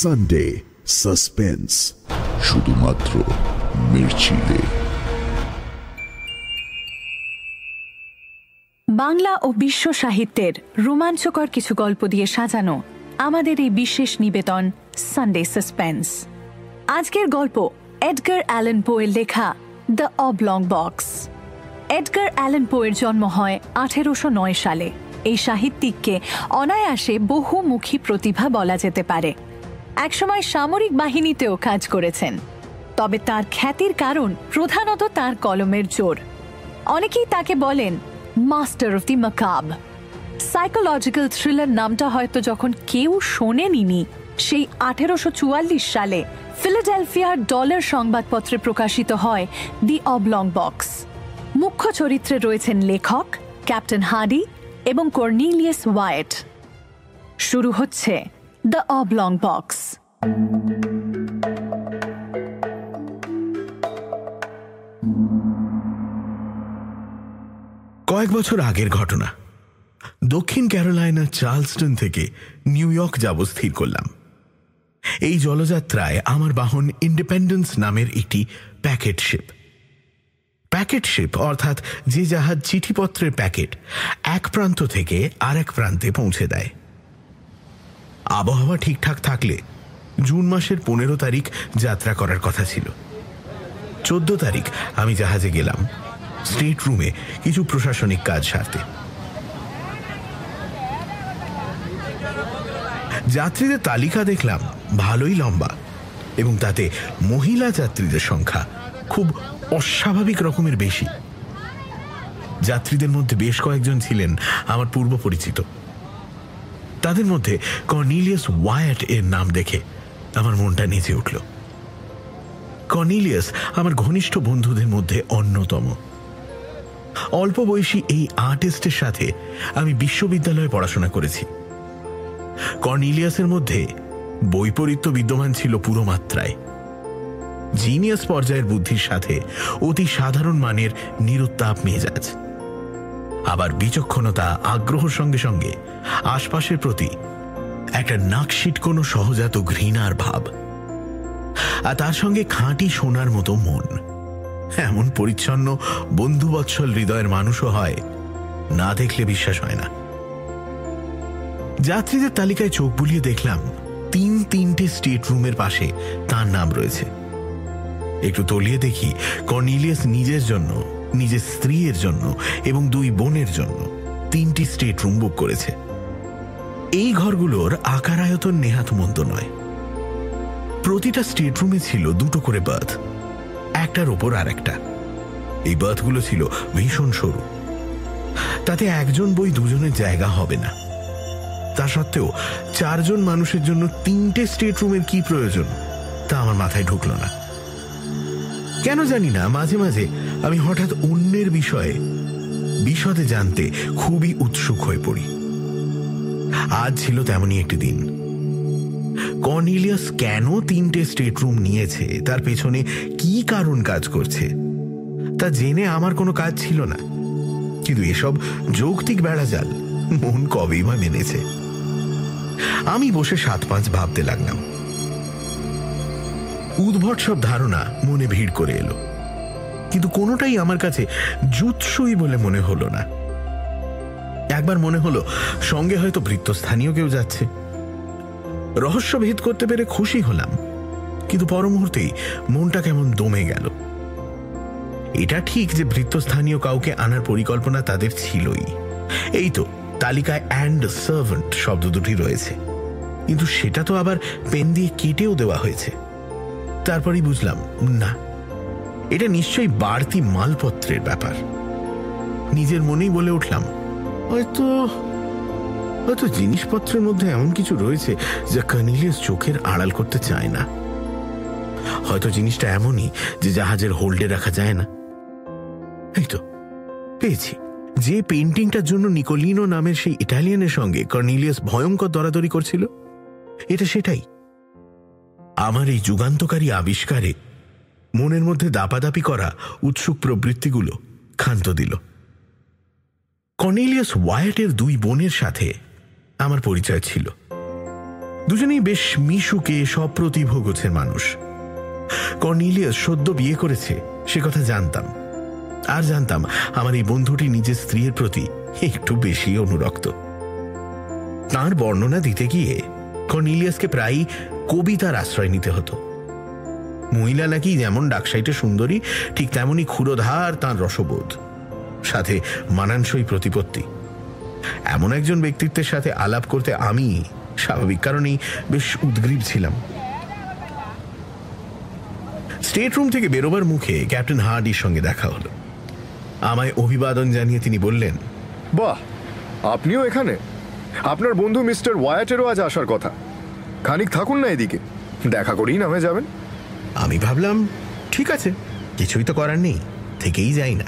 Sunday suspense শুধুমাত্র মির্চিলে। বাংলা ও বিশ্ব সাহিত্যের রোমাঞ্চকর কিছু গল্প দিয়ে সাজানো আমাদের এই বিশেষ নিবেদন সানডে সাসপেন্স আজকের গল্প এডগার অ্যালেন পোয়ের লেখা the oblong box Edgar Allan পোয়ের জন্ম হয় আঠেরোশো নয় সালে। এই সাহিত্যিককে অনায়াসে বহুমুখী প্রতিভা বলা যেতে পারে। একসময় সামরিক বাহিনীতেও কাজ করেছেন। তবে তার খ্যাতির কারণ প্রধানত তার কলমের জোর। অনেকেই তাকে বলেন master of the macabre psychological thriller নামটা হয়তো যখন কেউ শোনেনি সেই আঠেরোশো চুয়াল্লিশ সালে ফিলাডেলফিয়ার ডলার সংবাদপত্রে প্রকাশিত হয় দি অবলং বক্স মুখ্য চরিত্রে রয়েছেন লেখক, ক্যাপ্টেন হাডি এবং কর্নিলিয়াস ওয়াইট শুরু হচ্ছে দ্য অবলং বক্স কয়েক বছর আগের ঘটনা। দক্ষিণ ক্যারোলাইনার চার্লসটন থেকে নিউ ইয়র্ক যাব স্থির করলাম। এই জলযাত্রায় আমার বাহন ইন্ডিপেন্ডেন্স নামের একটি প্যাকেট শিপ। প্যাকেট শিপ অর্থাৎ যে জাহাজ চিঠিপত্রের প্যাকেট এক প্রান্ত থেকে আরেক প্রান্তে পৌঁছে দেয়। আবহাওয়া ঠিকঠাক থাকলে জুন মাসের পনেরো তারিখ যাত্রা করার কথা ছিল। চোদ্দ তারিখ আমি জাহাজে গেলাম, স্টেট রুমে কিছু প্রশাসনিক কাজ সারতে। যাত্রীদের তালিকা দেখলাম, ভালোই লম্বা এবং তাতে মহিলা যাত্রীদের সংখ্যা খুব অস্বাভাবিক রকমের বেশি। যাত্রীদের মধ্যে বেশ কয়েকজন ছিলেন আমার পূর্ব পরিচিত তাদের মধ্যে কর্নিলিয়াস ওয়ায়াট এর নাম দেখে আমার মনটা নেচে উঠল। কর্নিলিয়াস আমার ঘনিষ্ঠ বন্ধুদের মধ্যে অন্যতম। অল্প বয়সী এই আর্টিস্টের সাথে আমি বিশ্ববিদ্যালয়ে পড়াশোনা করেছি। কর্নিলিয়াসের মধ্যে বৈপরীত্য বিদ্যমান ছিল পুরো মাত্রায়। জিনিয়াস পর্যায়ের বুদ্ধির সাথে অতি সাধারণ মানের নিরুত্তাপ মেজাজ। আবার বিচক্ষণতা আগ্রহ সঙ্গে সঙ্গে আশপাশের প্রতি একটা নাকশিট কোনো সহজাত ঘৃণার ভাব। আর তার সঙ্গে খাঁটি সোনার মতো মন। এমন পরিচ্ছন্ন, বন্ধুবৎসল হৃদয়ের মানুষও হয়, না দেখলে বিশ্বাস হয় না। যাত্রীদের তালিকায় চোখ বুলিয়ে দেখলাম, তিন তিনটে স্টেট রুমের পাশে তার নাম রয়েছে। একটু তলিয়ে দেখি, কর্নিলিয়াস নিজের জন্য নিজের স্ত্রীর জন্য এবং দুই বোনের জন্য তিনটি স্টেট রুম বুক করেছে। এই ঘরগুলোর আকার আয়তন নেহাত মন্দ নয়। প্রতিটা স্টেট রুমে ছিল দুটো করে বার্থ একটার ওপর আর একটা এই বার্থগুলো ছিল ভীষণ সরু। তাতে একজন বই দুজনের জায়গা হবে না। তা সত্ত্বেও চারজন মানুষের জন্য তিনটে স্টেট রুমের কি প্রয়োজন তা আমার মাথায় ঢুকল না। কেন জানি না, মাঝে মাঝে আমি হঠাৎ অন্যের বিষয়ে বিশদে জানতে খুবই উৎসুক হয়ে পড়ি। আজ ছিল তেমনই একটি দিন। কর্নিলিয়াস কেন তিনটে স্টেট রুম নিয়েছে? তার পেছনে কি কারণ কাজ করছে? তা জেনে আমার কোনো কাজ ছিল না। কিন্তু এসব যৌক্তিক বেড়াজাল মন কবেই বা মেনেছে? আমি বসে সাত পাঁচ ভাবতে লাগলাম। উদ্ভট সব ধারণা মনে ভিড় করে এলো। কিন্তু কোনোটাই আমার কাছে জুৎসই বলে মনে হলো না। একবার মনে হলো, সঙ্গে হয়তো বৃত্তস্থানীয় কেউ যাচ্ছে। রহস্য ভেদ করতে পেরে খুশি হলাম, কিন্তু পর মুহূর্তেই মনটা কেমন দমে গেল। এটা ঠিক যে বৃত্তস্থানীয় কাউকে আনার পরিকল্পনা তাদের ছিলই। এই তো, তালিকায় অ্যান্ড সার্ভেন্ট শব্দ দুটি রয়েছে। কিন্তু সেটা তো আবার পেন দিয়ে কেটেও দেওয়া হয়েছে। তারপরেই বুঝলাম, না, এটা নিশ্চয়ই বাড়তি মালপত্রের ব্যাপার। নিজের মনেই বলে উঠলাম, হয়তো হয়তো জিনিসপত্রের মধ্যে এমন কিছু রয়েছে যা কর্নিলিয়াস চোখের আড়াল করতে চায় না। হয়তো জিনিসটা এমনই যে জাহাজের হোল্ডে রাখা যায় না। এই তো, পেয়েছি। যে পেন্টিংটার জন্য নিকোলিনো নামের সেই ইটালিয়ানের সঙ্গে কর্নিলিয়াস ভয়ঙ্কর দরাদরি করছিল, এটা সেটাই। আমার এই যুগান্তকারী আবিষ্কারে মনের মধ্যে দাপাদাপি করা উৎসুক প্রবৃত্তিগুলো ক্ষান্ত দিল। কর্নেলিয়াস ওয়াইটের দুই বোনের সাথে আমার পরিচয় ছিল। দুজনেই বেশ মিশুকে সপ্রতিভ গোছের মানুষ। কর্নিলিয়াস সদ্য বিয়ে করেছে, সে কথা জানতাম। আর জানতাম আমার এই বন্ধুটি নিজের স্ত্রীর প্রতি একটু বেশি অনুরক্ত। তার বর্ণনা দিতে গিয়ে কর্নিলিয়াসকে প্রায়ই কবিতার আশ্রয় নিতে হতো। মহিলা নাকি যেমন ডাকসাইটে সুন্দরী, ঠিক তেমনই ক্ষুরোধার তাঁর রসবোধ, সাথে মানানসই প্রতিপত্তি। এমন একজন ব্যক্তিত্বের সাথে আলাপ করতে আমি স্বাভাবিক কারণেই বেশ উদ্গ্রীব ছিলাম। স্টেট রুম থেকে বেরোবার মুখে ক্যাপ্টেন হার্ডির সঙ্গে দেখা হলো। আমায় অভিবাদন জানিয়ে তিনি বললেন, বাহ, আপনিও এখানে? আপনার বন্ধু মিস্টার ওয়ায়াটেরও আজ আসার কথা। খানিক থাকুন না এদিকে। দেখা করেই নামে যাবেন। আমি ভাবলাম ঠিক আছে কিছুই তো করার নেই থেকেই যাই না।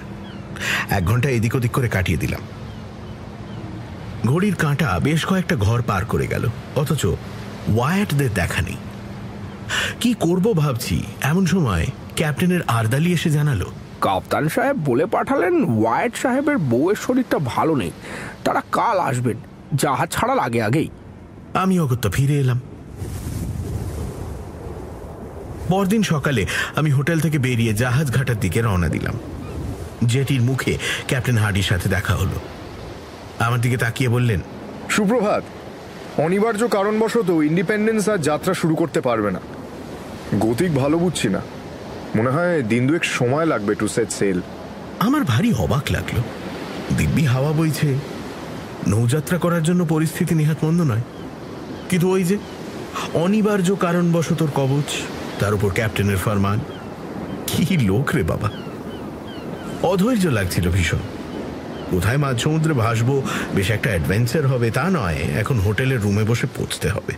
এক ঘণ্টা এদিক ওদিক করে কাটিয়ে দিলাম। ঘড়ির কাঁটা বেশ কয়েকটা ঘর পার করে গেল অথচ ওয়ায়াটদের দেখা নেই। কি করব ভাবছি এমন সময় ক্যাপ্টেনের আর্দালি এসে জানালো কাপ্তান সাহেব বলে পাঠালেন ওয়াইট সাহেবের বউয়ের শরীরটা ভালো নেই। তারা কাল আসবেন জাহাজ ছাড়ার আগে আগেই। আমি অগত্যা ফিরে এলাম। পরদিন সকালে আমি হোটেল থেকে বেরিয়ে জাহাজ ঘাটার দিকে রওনা দিলাম। জেটির মুখে ক্যাপ্টেন হার্ডির সাথে দেখা হলো। আমার দিকে তাকিয়ে বললেন সুপ্রভাত অনিবার্য কারণবশত ইন্ডিপেন্ডেন্স আর যাত্রা শুরু করতে পারবে না। গতিক ভালো বুঝছি না। মনে হয় দিন দুয়েক সময় লাগবে টু সেট সেল আমার ভারী অবাক লাগল। দিব্যি হাওয়া বইছে। নৌযাত্রা করার জন্য পরিস্থিতি নিহাত মন্দ নয়। কিন্তু ওই যে অনিবার্য কারণবশতর কবচ তার উপর ক্যাপ্টেনের ফরমান। কি লোক রে বাবা। অধৈর্য লাগছিল ভীষণ। কোথায় মাঝ সমুদ্রে ভাসবো? বেশ একটা অ্যাডভেঞ্চার হবে, তা নয়। এখন হোটেলের রুমে বসে পৌঁছতে হবে।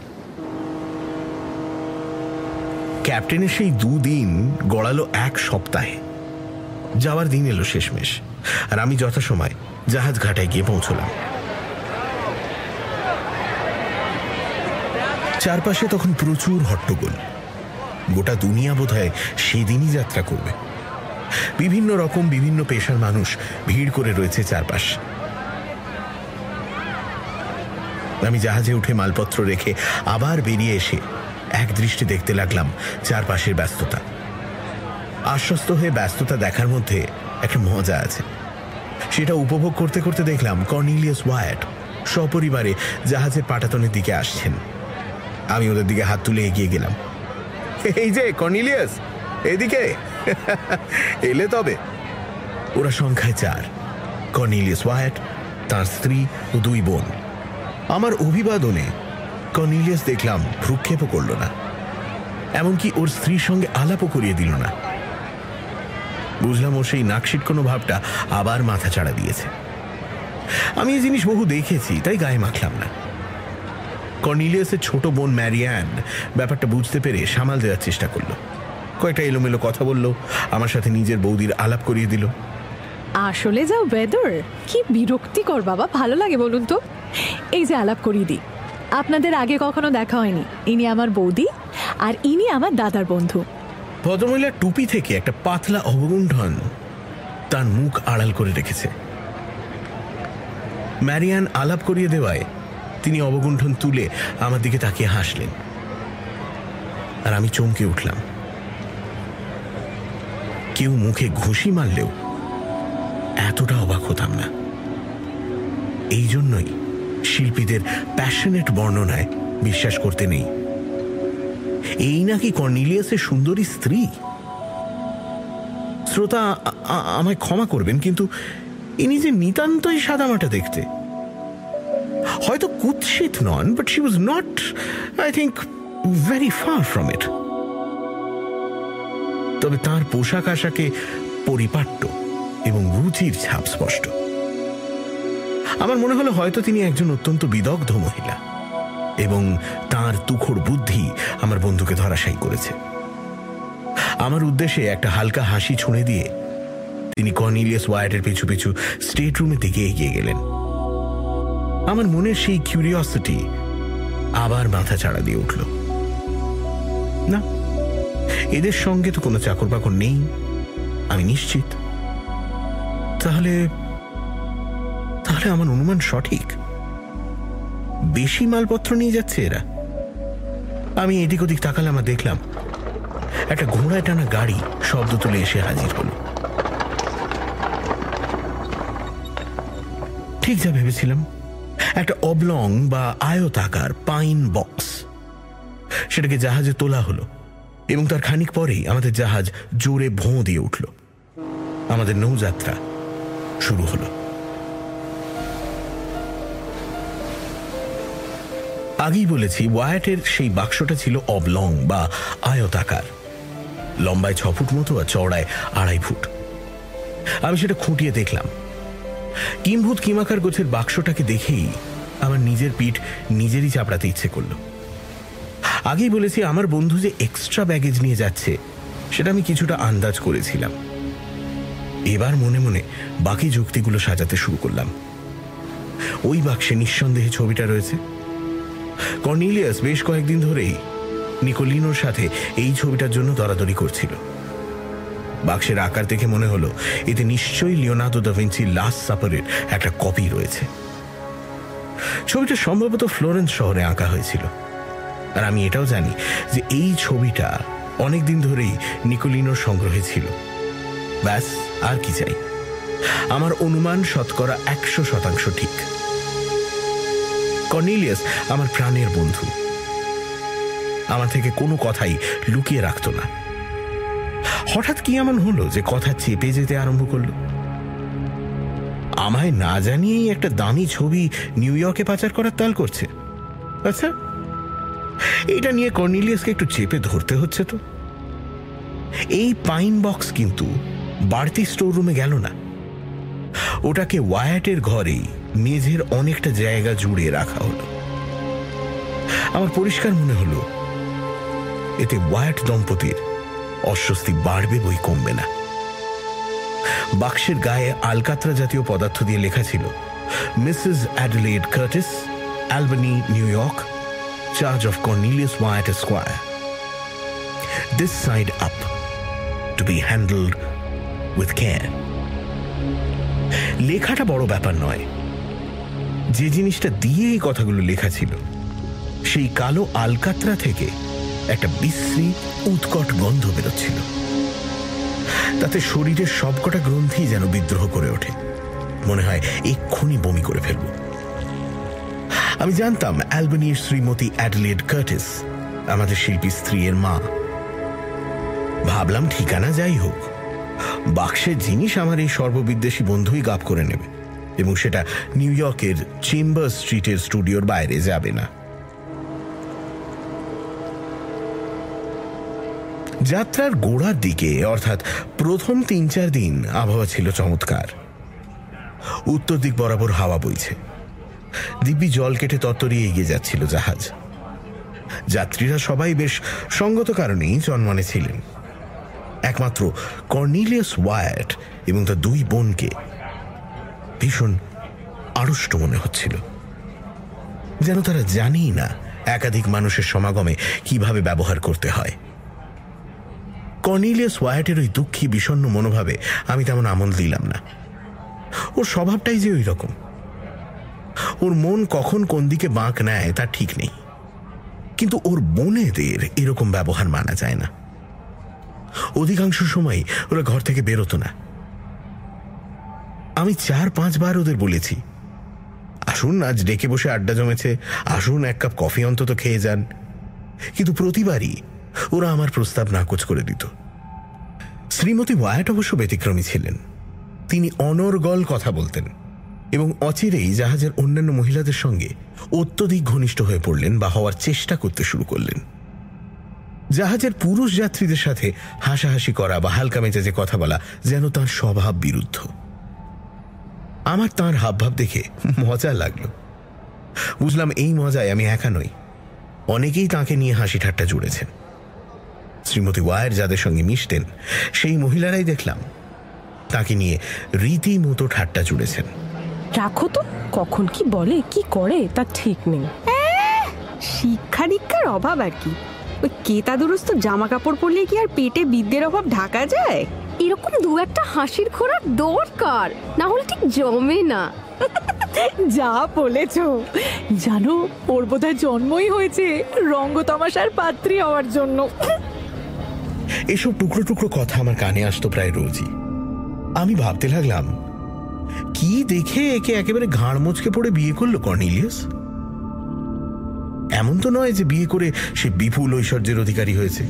ক্যাপ্টেনের সেই দুদিন গড়ালো এক সপ্তাহে। যাওয়ার দিন এলো শেষমেশ। আর আমি যথাসময় জাহাজ ঘাটায় গিয়ে পৌঁছলাম। চারপাশে তখন প্রচুর হট্টগোল। গোটা দুনিয়া বোধ হয় সেদিনই যাত্রা করবে। বিভিন্ন রকম বিভিন্ন পেশার মানুষ ভিড় করে রয়েছে চারপাশ। আমি জাহাজে উঠে মালপত্র রেখে আবার বেরিয়ে এসে এক দৃষ্টি দেখতে লাগলাম চারপাশের ব্যস্ততা। আশ্বস্ত হয়ে ব্যস্ততা দেখার মধ্যে একটা মজা আছে। সেটা উপভোগ করতে করতে দেখলাম কর্নিলিয়াস ওয়াট সপরিবারে জাহাজের পাটাতনের দিকে আসছেন। আমি ওদের দিকে হাত তুলে এগিয়ে গেলাম। এই যে, কর্নিলিয়াস, এদিকে। এলে তবে। ওরা সংখ্যায় চার। কর্নিলিয়াস ওয়াট তার স্ত্রী ও দুই বোন। আমার অভিবাদনে কর্নিলিয়াস দেখলাম ভ্রুক্ষেপও করল না। এমনকি ওর স্ত্রীর সঙ্গে আলাপও করিয়ে দিল না। বুঝলাম ও সেই নাকশিট কোনো ভাবটা আবার মাথা চাড়া দিয়েছে। আমি এই জিনিস বহু দেখেছি, তাই গায়ে মাখলাম না। কর্নিলিয়াসের ছোট বোন ম্যারিয়ান ব্যাপারটা বুঝতে পেরে সামাল দেওয়ার চেষ্টা করল। কয়েকটা এলোমেলো কথা বলল আমার সাথে নিজের বৌদির আলাপ করিয়ে দিল। আসলে যা ওয়েদার কি বিরক্তিকর বাবা ভালো লাগে বলুন তো। এই যে আলাপ করিয়ে দিই আপনাদের আগে কখনো দেখা হয়নি ইনি আমার বৌদি আর ইনি আমার দাদার বন্ধু। ভদ্রমহিলার টুপি থেকে একটা পাতলা অবগুণ্ঠন তার মুখ আড়াল করে রেখেছে। ম্যারিয়ান আলাপ করিয়ে দেওয়ায় তিনি অবগুণ্ঠন তুলে আমার দিকে তাকিয়ে হাসলেন। আর আমি চমকে উঠলাম। কেউ মুখে ঘুষি মারলেও এতটা অবাক হতাম না। এই জন্যই শিল্পীদের প্যাশনেট বর্ণনায় বিশ্বাস করতে নেই। এই নাকি কর্নিলিয়াসের সুন্দরী স্ত্রী? শ্রোতা আমায় ক্ষমা করবেন, কিন্তু ইনি যে নিতান্তই সাদামাটা দেখতে। হয়তো কুৎসিত নন but she was not I think very far from it তবে তার পোশাক আশাকে পরিপাট্য এবং রুচির ছাপ স্পষ্ট। আমার মনে হলো হয়তো তিনি একজন অত্যন্ত বিদগ্ধ মহিলা এবং তার তুখোড় বুদ্ধি আমার বন্ধুকে ধরাশায়ী করেছে। আমার উদ্দেশ্যে একটা হালকা হাসি ছুঁড়ে দিয়ে তিনি কর্নিলিয়াস ওয়াইটের পিছু পিছু স্টেট রুমের দিকে এগিয়ে গেলেন। আমার মনের সেই কিউরিয়াসিটি আবার মাথা চাড়া দিয়ে উঠল। না, এদের সঙ্গে তো কোনো চাকর বাকর নেই, আমি নিশ্চিত। তাহলে তাহলে আমার অনুমান সঠিক? বেশি মালপত্র নিয়ে যাচ্ছে এরা। আমি এদিক ওদিক তাকালাম আর দেখলাম, একটা ঘোড়ায় টানা গাড়ি শব্দ তুলে এসে হাজির হলো। ঠিক যা ভেবেছিলাম। একটা অবলং বা আয়তাকার পাইন বক্স সেটাকে জাহাজে তোলা হলো এবং তার খানিক পরেই আমাদের জাহাজ জোরে ভোঁ দিয়ে উঠল। আমাদের নৌযাত্রা শুরু হলো। আগেই বলেছি ওয়ায়াটের সেই বাক্সটা ছিল অবলং বা আয়তাকার লম্বায় ছ ফুট মতো আর চওড়ায় আড়াই ফুট। আমি সেটা খুঁটিয়ে দেখলাম। কিম্ভূত কিমাকার গোছের বাক্সটাকে দেখেই আমার নিজের পিঠ নিজেরই চাপড়াতে ইচ্ছে করল। আগেই বলেছি, আমার বন্ধু যে এক্সট্রা ব্যাগেজ নিয়ে যাচ্ছে, সেটা আমি কিছুটা আন্দাজ করেছিলাম। এবার মনে মনে বাকি যুক্তিগুলো সাজাতে শুরু করলাম। ওই বাক্সে নিঃসন্দেহে ছবিটা রয়েছে। কর্নিলিয়াস বেশ কয়েকদিন ধরেই নিকোলিনোর সাথে এই ছবিটার জন্য দরাদরি করছিল। বাক্সের আকার দেখে মনে হলো, এতে নিশ্চয়ই লিওনার্দো দা ভিঞ্চি লাস্ট সাপারের একটা কপি রয়েছে। ছবিটা সম্ভবত ফ্লোরেন্স শহরে আঁকা হয়েছিল। আর আমি এটাও জানি যে এই ছবিটা অনেকদিন ধরেই নিকোলিনোর সংগ্রহে ছিল। ব্যাস, আর কি চাই? আমার অনুমান শতকরা একশো শতাংশ ঠিক। কর্নিলিয়াস আমার প্রাণের বন্ধু। আমার থেকে কোনো কথাই লুকিয়ে রাখত না। হঠাৎ কি এমন হলো যে কথা চেপে যেতে আরম্ভ করল? আমায় না জানিয়েই একটা দামি ছবি নিউ ইয়র্কে পাচার করার তাল করছে। আচ্ছা এটা নিয়ে কর্নিলিয়াসকে একটু চেপে ধরতে হচ্ছে তো। এই পাইন বক্স কিন্তু বাড়তি স্টোর রুমে গেল না। ওটাকে ওয়ায়াটের ঘরেই মেঝের অনেকটা জায়গা জুড়ে রাখা হলো। আমার পরিষ্কার মনে হলো, এতে ওয়ায়াট দম্পতির অস্বস্তি বাড়বে বই কমবে না। বাক্সের গায়ে আলকাত্রা জাতীয় পদার্থ দিয়ে লেখা ছিল, Mrs Adelaide Curtis, Albany, New York, charge of Cornelius Wyatt square. This side up to be handled with care লেখাটা বড় ব্যাপার নয়। যে জিনিসটা দিয়ে এই কথাগুলো লেখা ছিল, সেই কালো আলকাত্রা থেকে একটা বিশ্রী, উৎকট গন্ধ বেরোচ্ছিল। তাতে শরীরের সবকটা গ্রন্থি যেন বিদ্রোহ করে ওঠে। মনে হয় এক্ষুনি বমি করে ফেলব। আমি জানতাম অ্যালবানির শ্রীমতী অ্যাডলেড কার্টিস, আমাদের শিল্পী স্ত্রীর মা। ভাবলাম ঠিকানা যাই হোক। বাক্সের জিনিস আমার এই সর্ববিদ্বেষী বন্ধুই গাপ করে নেবে, এবং সেটা নিউ ইয়র্কের চেম্বার স্ট্রিটের স্টুডিওর বাইরে যাবে না। যাত্রার গোড়ার দিকে, অর্থাৎ প্রথম তিন চার দিন আবহাওয়া ছিল চমৎকার। উত্তর দিক বরাবর হাওয়া বইছে। দিব্যি জল কেটে তত্তরি এগিয়ে যাচ্ছিল জাহাজ। যাত্রীরা সবাই বেশ সঙ্গত কারণেই জন্মানে ছিলেন। একমাত্র কর্নিলিয়াস ওয়ার্ট এবং তার দুই বোনকে ভীষণ আড়ষ্ট মনে হচ্ছিল। যেন তারা জানেই না একাধিক মানুষের সমাগমে কীভাবে ব্যবহার করতে হয়। কর্নিলিয়াস ওয়াইটের ওই দুঃখী বিষণ্ন মনোভাবে আমি তেমন আমল দিলাম না। ওর স্বভাবটাই যে ওই রকম। ওর মন কখন কোন দিকে বাঁক নেয় তা ঠিক নেই। কিন্তু ওর বোনেদের এরকম ব্যবহার মানা যায় না। অধিকাংশ সময় ওরা ঘর থেকে বেরোতো না। আমি চার পাঁচবার ওদের বলেছি, আসুন, আজ ডেকে বসে আড্ডা জমেছে, আসুন, এক কাপ কফি অন্তত খেয়ে যান। কিন্তু প্রতিবারই ওরা আমার প্রস্তাব নাকচ করে দিত। শ্রীমতী ওয়াট অবশ্য ব্যতিক্রমী ছিলেন। তিনি অনর্গল কথা বলতেন এবং অচিরেই জাহাজের অন্যান্য মহিলাদের সঙ্গে অত্যধিক ঘনিষ্ঠ হয়ে পড়লেন বা হওয়ার চেষ্টা করতে শুরু করলেন। জাহাজের পুরুষ যাত্রীদের সাথে হাসাহাসি করা বা হালকা মেজাজে কথা বলা যেন তার স্বভাব বিরুদ্ধ। আমার তাঁর হাবভাব দেখে মজা লাগল। বুঝলাম এই মজায় আমি একা নই। অনেকেই তাকে নিয়ে হাসি ঠাট্টা জুড়েছেন। শ্রীমতী ওয়ার যাদের সঙ্গে মিশতেন সেই মহিলারাই দেখলাম তাকে নিয়ে রীতিমতো ঠাট্টা জুড়েছেন। রাখো তো কখন কি বলে কি করে তার ঠিক নেই। শিক্ষা দীক্ষার অভাব আর কি। ওই কেতা দুরস্ত জামা কাপড় পরলে কি আর পেটে বিদ্যের অভাব ঢাকা যায়? এরকম দু একটা হাসির খোরাক দরকার না হলে ঠিক জমে না। যা বলেছ। জানো ওর বোধহয় জন্মই হয়েছে রঙ্গ তামাশার পাত্রী হওয়ার জন্য। এসব টুকরো টুকরো কথা আমার কানে আসতো প্রায় রোজই। আমি ভাবতে লাগলাম, কি দেখে একে একেবারে ঘাড় মুচকে পড়ে বিয়ে করল কর্নিলিয়াস? এমন তো নয় যে বিয়ে করে সে বিপুল ঐশ্বর্যের অধিকারী হয়েছে।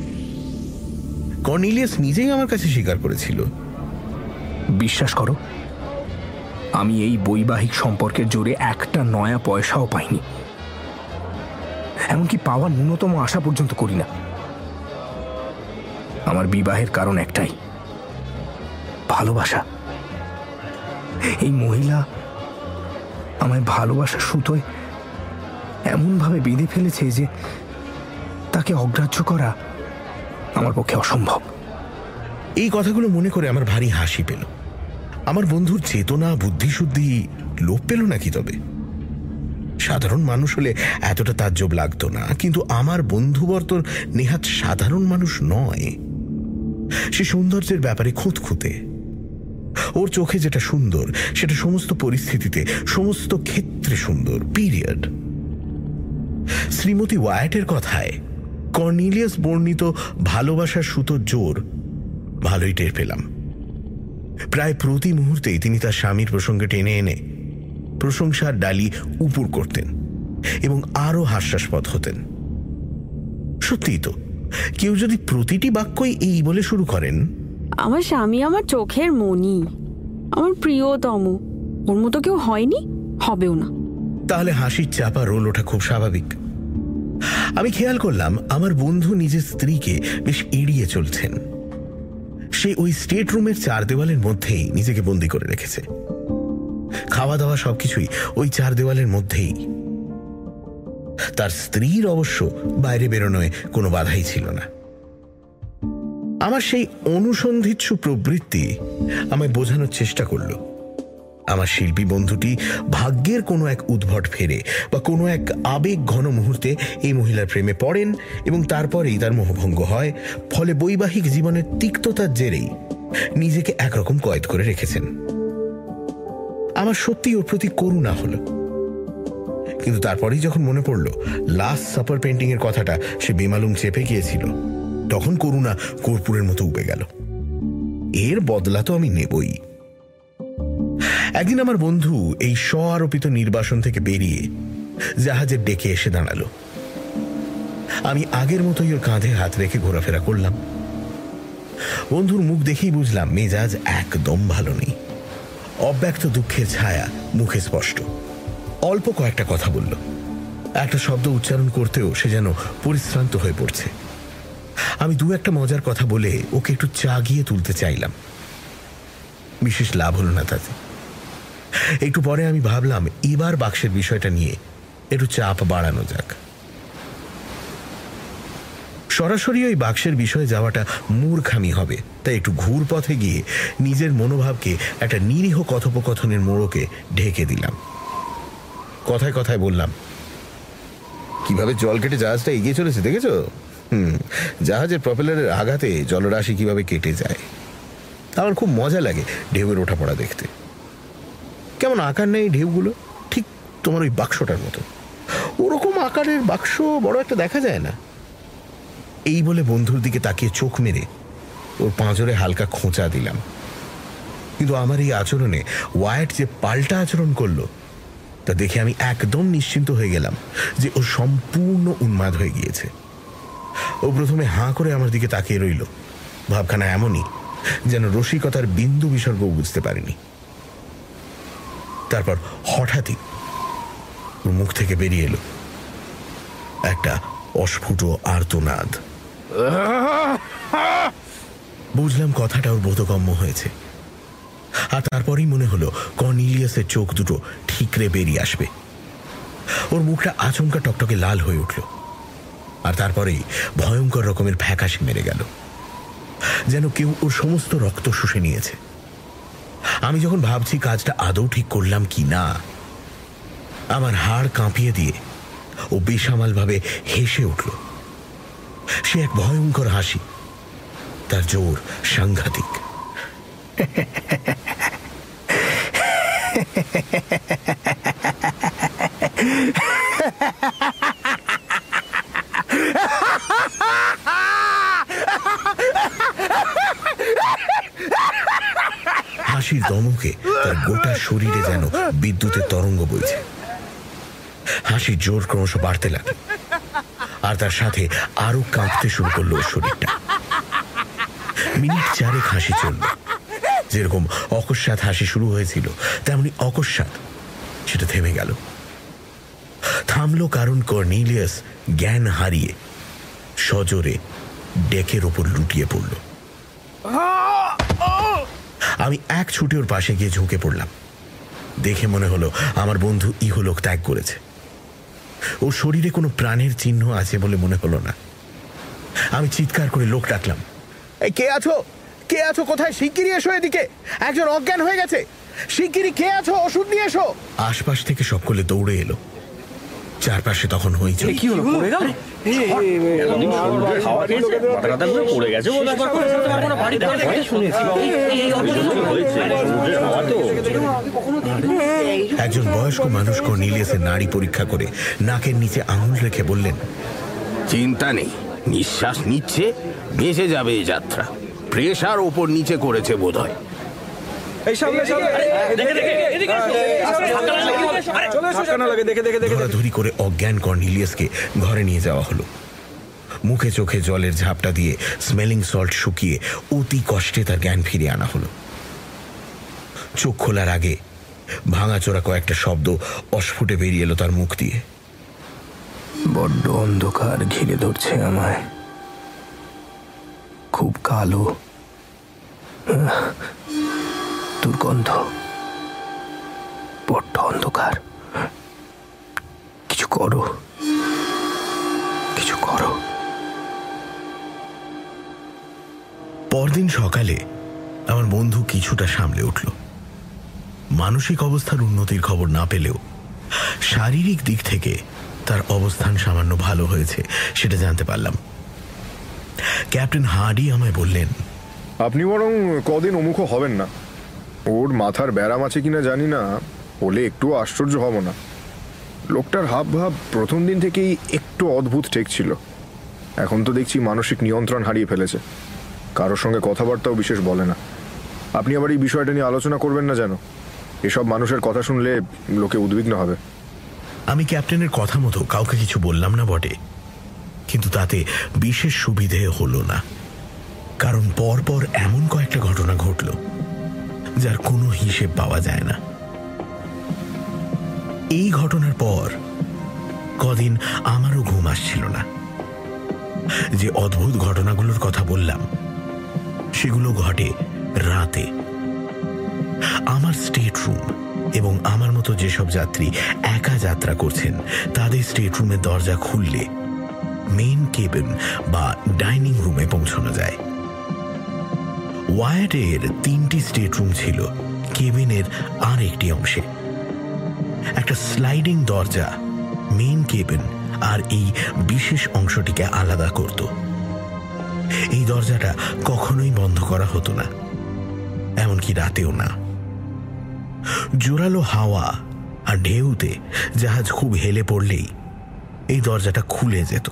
কর্নিলিয়াস নিজেই আমার কাছে স্বীকার করেছিল। বিশ্বাস করো, আমি এই বৈবাহিক সম্পর্কের জোরে একটা নয়া পয়সাও পাইনি। এমনকি পাওয়ার ন্যূনতম আশা পর্যন্ত করি না। আমার বিবাহের কারণ একটাই। ভালোবাসা। এই মহিলা আমায় ভালোবাসা সুতোয় এমনভাবে বেঁধে ফেলেছে যে তাকে অগ্রাহ্য করা আমার পক্ষে অসম্ভব। এই কথাগুলো মনে করে আমার ভারী হাসি পেল। আমার বন্ধুর চেতনা, বুদ্ধিশুদ্ধি লোপ পেল নাকি তবে? সাধারণ মানুষ হলে এতটা তাজ্জব লাগতো না, কিন্তু আমার বন্ধুবর তো নেহাত সাধারণ মানুষ নয়। সে সৌন্দর্যের ব্যাপারে খুঁতখুঁতে। ওর চোখে যেটা সুন্দর, সেটা সমস্ত পরিস্থিতিতে, সমস্ত ক্ষেত্রে সুন্দর পিরিয়ড শ্রীমতী ওয়াইটের কথায়, কর্নিলিয়াস বর্ণিত ভালোবাসার সুতোর জোর, ভালোই টের পেলাম। প্রায় প্রতি মুহূর্তেই তিনি তার স্বামীর প্রসঙ্গে টেনে এনে, প্রশংসার ডালি উপুর করতেন এবং আরও হাস্যাস্পদ হতেন। সত্যিই তো কেউ যদি প্রতিটি বাক্যই এই বলে শুরু করেন? আমার স্বামী আমার চোখের মনি আমার প্রিয়তম। ওর মতো কেউ হয়নি? হবেও না। তাহলে হাসির চাপা রোল ওঠা খুব স্বাভাবিক। আমি খেয়াল করলাম আমার বন্ধু নিজের স্ত্রীকে বেশ এড়িয়ে চলছেন। সে ওই স্টেট রুমের চার দেওয়ালের মধ্যেই নিজেকে বন্দি করে রেখেছে। খাওয়া দাওয়া সবকিছুই ওই চার দেওয়ালের মধ্যেই। তার স্ত্রীর অবশ্য বাইরে বেরোনোয় কোনো বাধাই ছিল না। আমার সেই অনুসন্ধিৎসু প্রবৃত্তি আমায় বোঝানোর চেষ্টা করল। আমার শিল্পী বন্ধুটি ভাগ্যের কোনো এক উদ্ভট ফেরে বা কোনো এক আবেগ ঘন মুহূর্তে এই মহিলার প্রেমে পড়েন এবং তারপরেই তার মোহভঙ্গ হয়, ফলে বৈবাহিক জীবনের তিক্ততার জেরেই নিজেকে একরকম কয়েদ করে রেখেছেন। আমার সত্যি ওর প্রতি করুণা হলো। কিন্তু তারপরেই যখন মনে পড়ল লাস্ট সাপার পেন্টিং এর কথাটা সে বেমালুম চেপে গিয়েছিল, তখন করুণা কর্পূরের মতো উবে গেল। এর বদলা তো আমি নেবই। একদিন আমার বন্ধু এই স্ব আরোপিত নির্বাসন থেকে বেরিয়ে জাহাজের ডেকে এসে দাঁড়াল। আমি আগের মতোই ওর কাঁধে হাত রেখে ঘোরাফেরা করলাম। বন্ধুর মুখ দেখেই বুঝলাম, মেজাজ একদম ভালো নেই। অব্যক্ত দুঃখের ছায়া মুখে স্পষ্ট। অল্প কয়েকটা কথা বলল। একটা শব্দ উচ্চারণ করতেও সে যেন পরিশ্রান্ত হয়ে পড়ছে। আমি দু একটা মজার কথা বলে ওকে একটু চা গিয়ে তুলতে চাইলাম। বিশেষ লাভ হলো না তাতে। একটু পরে আমি ভাবলাম, এবার বাক্সের বিষয়টা নিয়ে একটু চাপ বাড়ানো যাক। সরাসরি ওই বাক্সের বিষয়ে যাওয়াটা মূর্খামি হবে, তাই একটু ঘুর পথে গিয়ে নিজের মনোভাবকে একটা নিরীহ কথোপকথনের মোড়কে ঢেকে দিলাম। কথায় কথায় বললাম। কীভাবে জল কেটে জাহাজটা এগিয়ে চলেছে, দেখেছ? হুম, জাহাজের প্রপেলারের আঘাতে জলরাশি কীভাবে কেটে যায়? আমার খুব মজা লাগে ঢেউয়ের ওঠা পড়া দেখতে। কেমন আকার নেই ঢেউগুলো? ঠিক তোমার ওই বাক্সটার মতো। ওরকম আকারের বাক্স বড় একটা দেখা যায় না। এই বলে বন্ধুর দিকে তাকিয়ে চোখ মেরে ওর পাঁজরে হালকা খোঁচা দিলাম। কিন্তু আমার এই আচরণে ওয়াইট যে পাল্টা আচরণ করল তা দেখে আমি একদম নিশ্চিন্ত হয়ে গেলাম যে ও সম্পূর্ণ উন্মাদ হয়ে গিয়েছে। ও প্রথমে হাঁ করে আমার দিকে তাকিয়ে রইল। ভাবখানা এমনই যেন রসিকতার বিন্দু বিসর্গ বুঝতে পারিনি। তারপর হঠাৎই ওর মুখ থেকে বেরিয়ে এলো। একটা অস্ফুট আর্তনাদ। বুঝলাম কথাটা ওর বোধগম্য হয়েছে। আর তারপরেই মনে হলো কর্নিলিয়াসের চোখ দুটো ঠিকরে বেরিয়ে আসবে। ওর মুখটা আচমকা টকটকে লাল হয়ে উঠল। আর তারপরেই ভয়ঙ্কর রকমের ফ্যাকাশি মেরে গেল। যেন কেউ ওর সমস্ত রক্ত শুষে নিয়েছে। আমি যখন ভাবছি কাজটা আদৌ ঠিক করলাম কি না, আমার হাড় কাঁপিয়ে দিয়ে ও বেসামালভাবে হেসে উঠল। সে এক ভয়ঙ্কর হাসি, তার জোর সাংঘাতিক। হাসির দমকে তার গোটা শরীরে যেন বিদ্যুতের তরঙ্গ বইছে। হাসির জোর ক্রমশ বাড়তে লাগে আর তার সাথে আরও কাঁপতে শুরু করল শরীরটা। মিনিট চারে হাসি চলল। যেরকম অকস্মাৎ হাসি শুরু হয়েছিল, তেমনি অকস্মাৎ সেটা থেমে গেল। থামলো কারণ কর্নিলিয়াস জ্ঞান হারিয়ে সজোরে ডেকের ওপর লুটিয়ে পড়ল। আমি এক ছুটে ওর পাশে গিয়ে ঝুঁকে পড়লাম। দেখে মনে হলো আমার বন্ধু ইহলোক ত্যাগ করেছে। ওর শরীরে কোনো প্রাণের চিহ্ন আছে বলে মনে হলো না। আমি চিৎকার করে লোক ডাকলাম কে আছো? কে আছো কোথায় শিগগিরি এসো এদিকে একজন অজ্ঞান হয়ে গেছে শিগগিরি কে আছো ওষুধ নিয়ে এসো আশপাশ থেকে সকলে দৌড়ে এলো চারপাশে তখন হইচই কি হলো পড়ে গেল হয়। হয়েছে একজন বয়স্ক মানুষ কর্নিলিয়াসের নাড়ি পরীক্ষা করে নাকের নিচে আঙুল রেখে বললেন চিন্তা নেই নিঃশ্বাস নিচ্ছে বেঁচে যাবে এই যাত্রা প্রেশার ওপর নিচে করেছে বোধ হয় ধরাধরি করে অজ্ঞান কর্নিলিয়াসকে ঘরে নিয়ে যাওয়া হলো। মুখে চোখে জলের ঝাপটা দিয়ে স্মেলিং সল্ট শুকিয়ে অতি কষ্টে তার জ্ঞান ফিরিয়ে আনা হলো। চোখ খোলার আগে ভাঙাচোরা কয়েকটা শব্দ অস্ফুটে বেরিয়ে এলো তার মুখ দিয়ে। বড্ড অন্ধকার ঘিরে ধরছে আমায়। খুব কালো। দুর্গন্ধ, বড্ড অন্ধকার। কিছু করো। কিছু করো। পরদিন সকালে আমার বন্ধু কিছুটা সামলে উঠল। মানসিক অবস্থার উন্নতির খবর না পেলেও শারীরিক দিক থেকে তার অবস্থান সামান্য ভালো হয়েছে, সেটা জানতে পারলাম। ক্যাপ্টেন হার্ডি আমায় বললেন আপনি বরং কদিন অমুখ হবেন না। ওর মাথার ব্যারাম আছে কিনা জানি না হলে একটু আশ্চর্য হব না। লোকটার হাব ভাব প্রথম দিন থেকেই একটু অদ্ভুত ঠেকছিল। এখন তো দেখছি মানসিক নিয়ন্ত্রণ হারিয়ে ফেলেছে। কারোর সঙ্গে কথাবার্তাও বিশেষ বলে না। আপনি আবার এই বিষয়টা নিয়ে আলোচনা করবেন না যেন? এসব মানুষের কথা শুনলে লোকে উদ্বিগ্ন হবে। আমি ক্যাপ্টেনের কথা মতো কাউকে কিছু বললাম না বটে, কিন্তু তাতে বিশেষ সুবিধে হলো না। কারণ পরপর এমন কয়েকটা ঘটনা ঘটল, যার কোনো হিসেব পাওয়া যায় না। এই ঘটনার পর কদিন আমারও ঘুম আসছিল না। যে অদ্ভুত ঘটনাগুলোর কথা বললাম, সেগুলো ঘটে রাতে। আমার স্টেট রুম এবং আমার মতো যেসব যাত্রী একা যাত্রা করছেন, তাদের স্টেট রুমের দরজা খুললে মেইন কেবিন বা ডাইনিং রুমে পৌঁছানো যায়। ওয়ার্ডের তিনটি স্টেটরুম ছিল, কেবিনের আর একটি অংশে। একটা স্লাইডিং দরজা, মেইন কেবিন, আর এই বিশেষ অংশটিকে আলাদা করত। এই দরজাটা কখনোই বন্ধ করা হতো না, এমনকি রাতেও না। জোরালো হাওয়া আর ঢেউতে জাহাজ খুব হেলে পড়লেই এই দরজাটা খুলে যেত,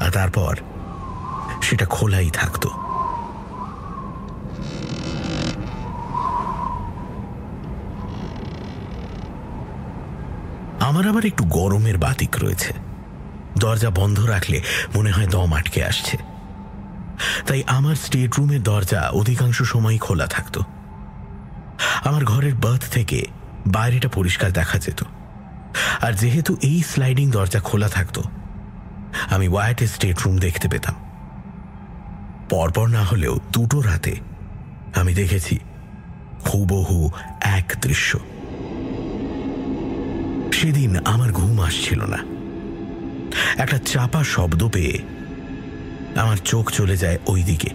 আর তারপর সেটা খোলাই থাকতো। আমার আবার একটু গরমের বাতিক রয়েছে। দরজা বন্ধ রাখলে মনে হয় দম আটকে আসছে। তাই আমার স্টেট রুমের দরজা অধিকাংশ সময় খোলা থাকতো। আমার ঘরের বার্থ থেকে বাইরেটা পরিষ্কার দেখা যেত। আর যেহেতু এই স্লাইডিং দরজা খোলা থাকতো, আমি ওয়াইটের স্টেট রুম দেখতে পেতাম। পরপর না হলেও দুটো রাতে আমি দেখেছি হুবহু এক দৃশ্য। সেদিন আমার ঘুম আসছিল না। একটা চাপা শব্দ পেয়ে আমার চোখ চলে যায় ওই দিকে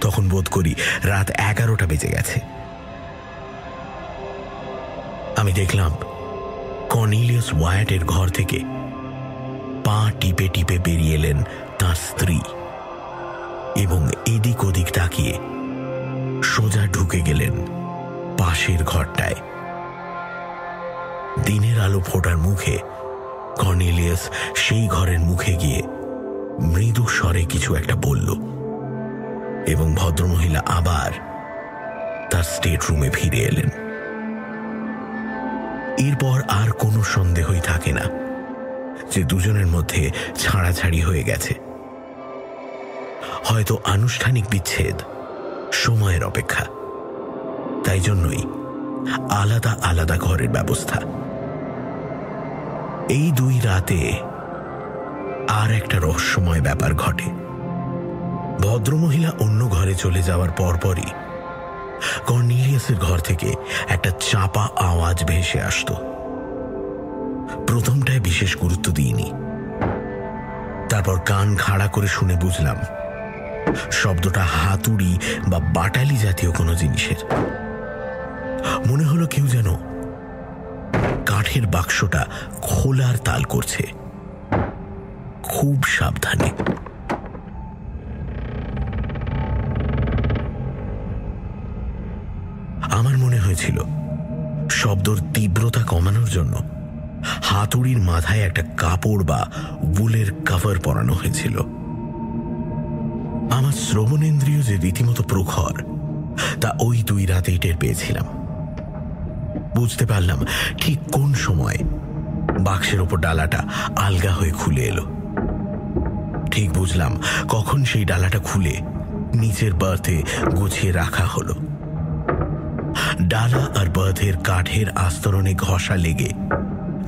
তখন বোধ করি রাত এগারোটা বেজে গেছে। আমি দেখলাম কর্নিলিয়াস ওয়ায়াটের ঘর থেকে পা টিপে টিপে বেরিয়ে এলেন তাঁর স্ত্রী এবং এদিক ওদিক তাকিয়ে সোজা ঢুকে গেলেন পাশের ঘরটায়। দিনের আলো ফোটার মুখে, কর্নেলিয়াস সেই ঘরের মুখে গিয়ে মৃদু স্বরে কিছু একটা বলল এবং ভদ্রমহিলা আবার তার স্টেট রুমে ফিরে এলেন। এরপর আর কোনো সন্দেহই থাকে না যে দুজনের মধ্যে ছাড়াছাড়ি হয়ে গেছে। হয়তো আনুষ্ঠানিক বিচ্ছেদ, সময়ের অপেক্ষা। তাই জন্যই আলাদা আলাদা ঘরের ব্যবস্থা। এই দুই রাতে আর একটা রহস্যময় ব্যাপার ঘটে। ভদ্রমহিলা অন্য ঘরে চলে যাওয়ার পরপরই কর্নিলিয়াসের ঘর থেকে একটা চাপা আওয়াজ ভেসে আসত। প্রথমটায় বিশেষ গুরুত্ব দিইনি। তারপর কান খাড়া করে শুনে বুঝলাম, শব্দটা হাতুড়ি বা বাটালি জাতীয় কোনো জিনিসের। মনে হলো কেউ যেন কাঠের বাক্সটা খোলার তাল করছে। খুব সাবধানে। আমার মনে হয়েছিল, শব্দর তীব্রতা কমানোর জন্য হাতুড়ির মাথায় একটা কাপড় বা উলের কাভার পরানো হয়েছিল। আমার শ্রবণেন্দ্রিয় যে রীতিমতো প্রখর, তা ওই দুই রাতেই টের পেয়েছিলাম। বুঝতে পারলাম ঠিক কোন সময় বাক্সের ওপর ডালাটা আলগা হয়ে খুলে এলো। ঠিক বুঝলাম কখন সেই ডালাটা খুলে নিচের বার্থে গুছিয়ে রাখা হলো। ডালা আর বার্থের কাঠের আস্তরণে ঘষা লেগে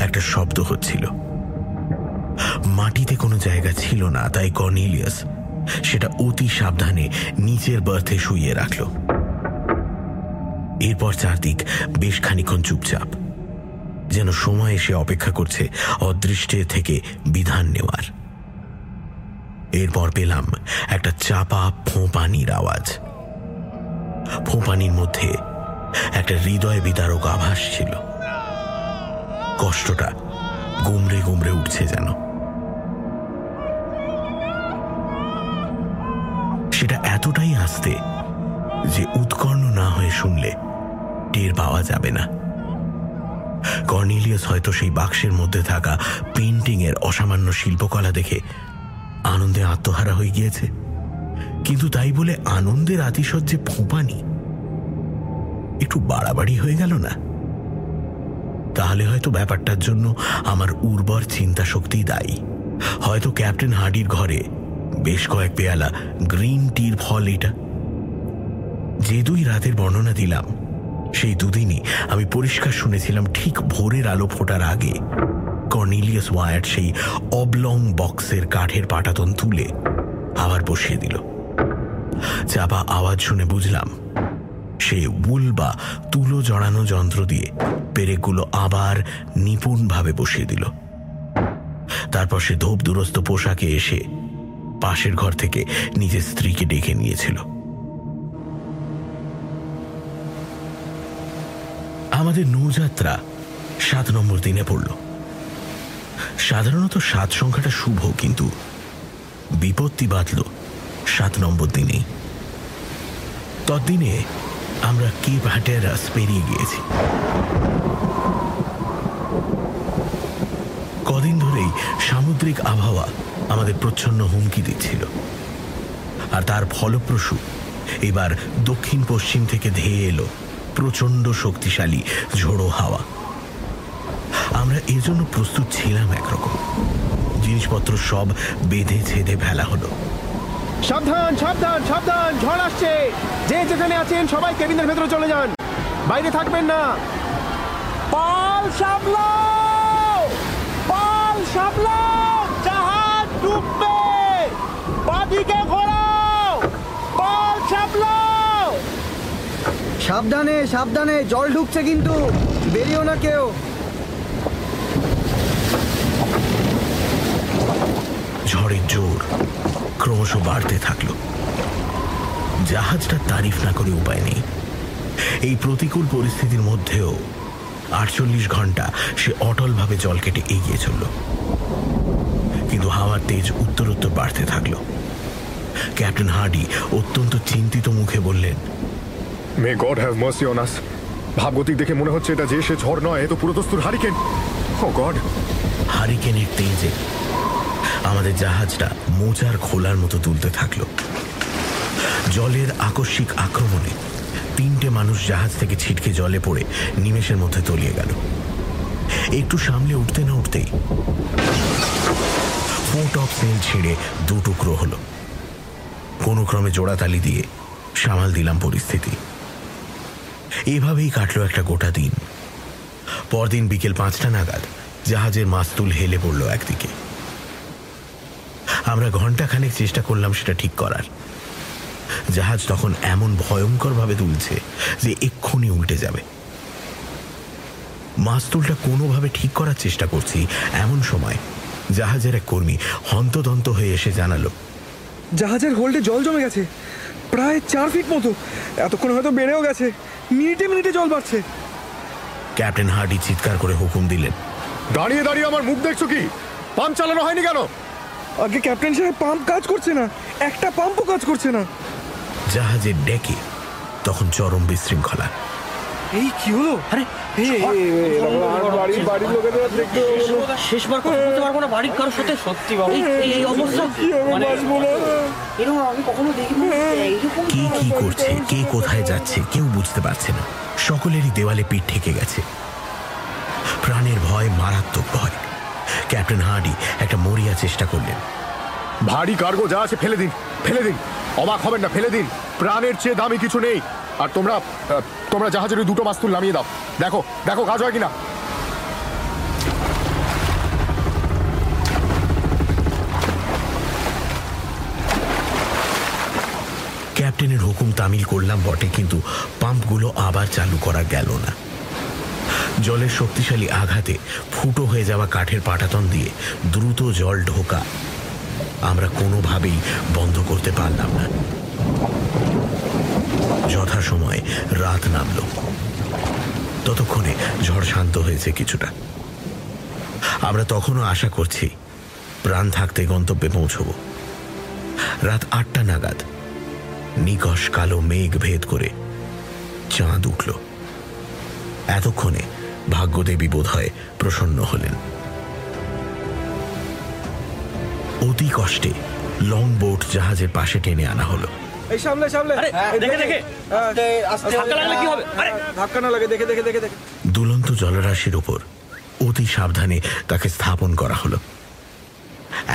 একটা শব্দ হচ্ছিল। মাটিতে কোনো জায়গা ছিল না, তাই কর্নেলিয়াস সেটা অতি সাবধানে নিচের বার্থে শুইয়ে রাখল। এরপর চারদিক বেশ খানিক্ষণ চুপচাপ। যেন সময় এসে অপেক্ষা করছে অদৃষ্টের থেকে বিধান নেওয়ার। এরপর পেলাম একটা চাপা ফোঁপানির আওয়াজ। ফোঁপানির মধ্যে একটা হৃদয় বিদারক আভাস ছিল। কষ্টটা গুমড়ে গুমড়ে উঠছে যেন। সেটা এতটাই আসতে যে উৎকর্ণ না হয়ে শুনলে টের পাওয়া যাবে না। কর্নেলিয়াস হয়তো সেই বাক্সের মধ্যে থাকা পেন্টিংয়ের অসামান্য শিল্পকলা দেখে আনন্দে আত্মহারা হয়ে গিয়েছে। কিন্তু তাই বলে আনন্দের আতিশয্যে ফোঁপানি একটু বাড়াবাড়ি হয়ে গেল না? তাহলে হয়তো ব্যাপারটার জন্য আমার উর্বর চিন্তা শক্তি দায়ী। হয়তো ক্যাপ্টেন হার্ডির ঘরে বেশ কয়েক পেয়ালা গ্রিন টির ফল এটা যে দুই রাতের বর্ণনা দিলাম, সেই দুদিনই আমি পরিষ্কার শুনেছিলাম ঠিক ভোরের আলো ফোটার আগে কর্নিলিয়াস ওয়ার্ড সেই অবলং বক্সের কাঠের পাটাতন তুলে আবার বসিয়ে দিল। চাপা আওয়াজ শুনে বুঝলাম, সে উল বা তুলো জড়ানো যন্ত্র দিয়ে পেরেকগুলো আবার নিপুণভাবে বসিয়ে দিল। তারপর সে ধূপ দুরস্ত পোশাকে এসে পাশের ঘর থেকে নিজের স্ত্রীকে ডেকে নিয়েছিল। আমাদের নৌযাত্রা সাত নম্বর দিনে পড়ল। সাধারণত সাত সংখ্যাটা শুভ, কিন্তু বিপত্তি বাঁধল সাত নম্বর দিনেই তদ্দিনে আমরা কেপ হাটেরাস পেরিয়ে গিয়েছি। কদিন ধরেই সামুদ্রিক আবহাওয়া আমাদের প্রচ্ছন্ন হুমকি দিচ্ছিল। আর তার ফলপ্রসূ এবার দক্ষিণ পশ্চিম থেকে ধেয়ে এলো প্রচণ্ড শক্তিশালী, ঝোড়ো হাওয়া। আমরা এর জন্য প্রস্তুত ছিলাম একরকম। জিনিসপত্র সব বেঁধে ছেদে ফেলা হলো। সাবধান সাবধান সাবধান, ঝড় আসছে। যে যেখানে আছেন সবাই কেবিনের ভেতরে চলে যান। বাইরে থাকবেন না। পাল সামলাও পাল সামলাও জাহাজ ডুববে! বাদিকে ঘোরাও পাল সামলাও সাবধানে সাবধানে, জল ঢুকছে কিন্তু। বেরিও না কেউ। ঝড়ের জোর ক্রমশ বাড়তে থাকল। জাহাজটা তারিফ না করে উপায় নেই। এই প্রতিকূল পরিস্থিতির মধ্যেও আটচল্লিশ ঘণ্টা সে অটলভাবে জল কেটে এগিয়ে চলল। কিন্তু হাওয়ার তেজ উত্তরোত্তর বাড়তে থাকল। ক্যাপ্টেন হার্ডি অত্যন্ত চিন্তিত মুখে বললেন may God have mercy on us ভাবগতিক দেখে মনে হচ্ছে এটা যে সে ঝড় নয় তো পুরোদস্তুর হারিকেন। ও গড। হারিকেনের তেজে আমাদের জাহাজটা মোজার খোলার মতো তুলতে থাকল। জলের আকস্মিক আক্রমণে তিনটে মানুষ জাহাজ থেকে ছিটকে জলে পড়ে নিমেষের মধ্যে তলিয়ে গেল। একটু সামলে উঠতে না উঠতেই ফোর্ট অফ সেল ছিঁড়ে দু টুকরো হলো। কোনো ক্রমে জোড়াতালি দিয়ে সামাল দিলাম পরিস্থিতি। এভাবেই কাটলো একটা গোটা দিন। পরদিন বিকেল পাঁচটা নাগাদ জাহাজের মাস্তুল হেলে পড়ল একদিকে। আমরা ঘন্টাখানেক চেষ্টা করলাম সেটা ঠিক করার। জাহাজ তখন এমন ভয়ঙ্করভাবে তুলছে যে এক্ষুনি উল্টে যাবে। মাস্তুলটা কোনোভাবে ঠিক করার চেষ্টা করছি এমন সময় জাহাজের এক কর্মী হন্তদন্ত হয়ে এসে জানালো, জাহাজের হোল্ডে জল জমে গেছে। প্রায় চার ফিট মতো। এতক্ষণ হয়তো বেড়েও গেছে। মিনিটে মিনিটে জল বাড়ছে। ক্যাপ্টেন হার্ডি চিৎকার করে হুকুম দিলেন। দাঁড়িয়ে দাঁড়িয়ে আমার মুখ দেখছ কি? পাম্প চালানো হয়নি কেন? আগে ক্যাপ্টেন সাহেব পাম্প কাজ করছে না একটা পাম্পও কাজ করছে না। জাহাজের ডেকে তখন চরম বিশৃঙ্খলা। এই কি হলো আরে বাড়ির লোকেদের শেষবার কথা বলতে পারব না বাড়ির কারোর সাথে সত্যি বাবু এই অবস্থা মানে এরকম আমি কখনো দেখিনি কে কি করছে কে কোথায় যাচ্ছে কেউ বুঝতে পারছে না সকলেরই দেওয়ালে পিঠ ঠেকে গেছে প্রাণের ভয় মারাত্মক ভয় ক্যাপ্টেন হার্ডি একটা মরিয়া চেষ্টা করলেন ভারী কার্গো যা আছে ফেলে দিন ফেলে দিন অবাক হবেন না ফেলে দিন প্রাণের চেয়ে দামি কিছু নেই আর তোমরা তোমরা জাহাজের দুটো মাস্তুল নামিয়ে দাও। দেখো দেখো কাজ হয় কিনা। ক্যাপ্টেনের হুকুম তামিল করলাম বটে, কিন্তু পাম্পগুলো আবার চালু করা গেল না। জলের শক্তিশালী আঘাতে ফুটো হয়ে যাওয়া কাঠের পাটাতন দিয়ে দ্রুত জল ঢোকা। আমরা কোনোভাবেই বন্ধ করতে পারলাম না। যথাসময়ে রাত নামল। ততক্ষণে ঝড় শান্ত হয়েছে কিছুটা। আমরা তখনও আশা করছি, প্রাণ থাকতে গন্তব্যে পৌঁছব। রাত আটটা নাগাদ, নিকশ কালো মেঘ ভেদ করে চাঁদ উঠল। এতক্ষণে ভাগ্যদেবী বোধ হয় প্রসন্ন হলেন। অতি কষ্টে লং বোট জাহাজের পাশে টেনে আনা হলো। এই সামলে আরে, এই দেখে, দেখে। হ্যাঁ, ধাক্কা লাগলে কি হবে? আরে। ধাক্কা না লাগে দেখে দেখে দেখে দেখে। দুলন্ত জলরাশির উপর অতি সাবধানে তাকে স্থাপন করা হলো।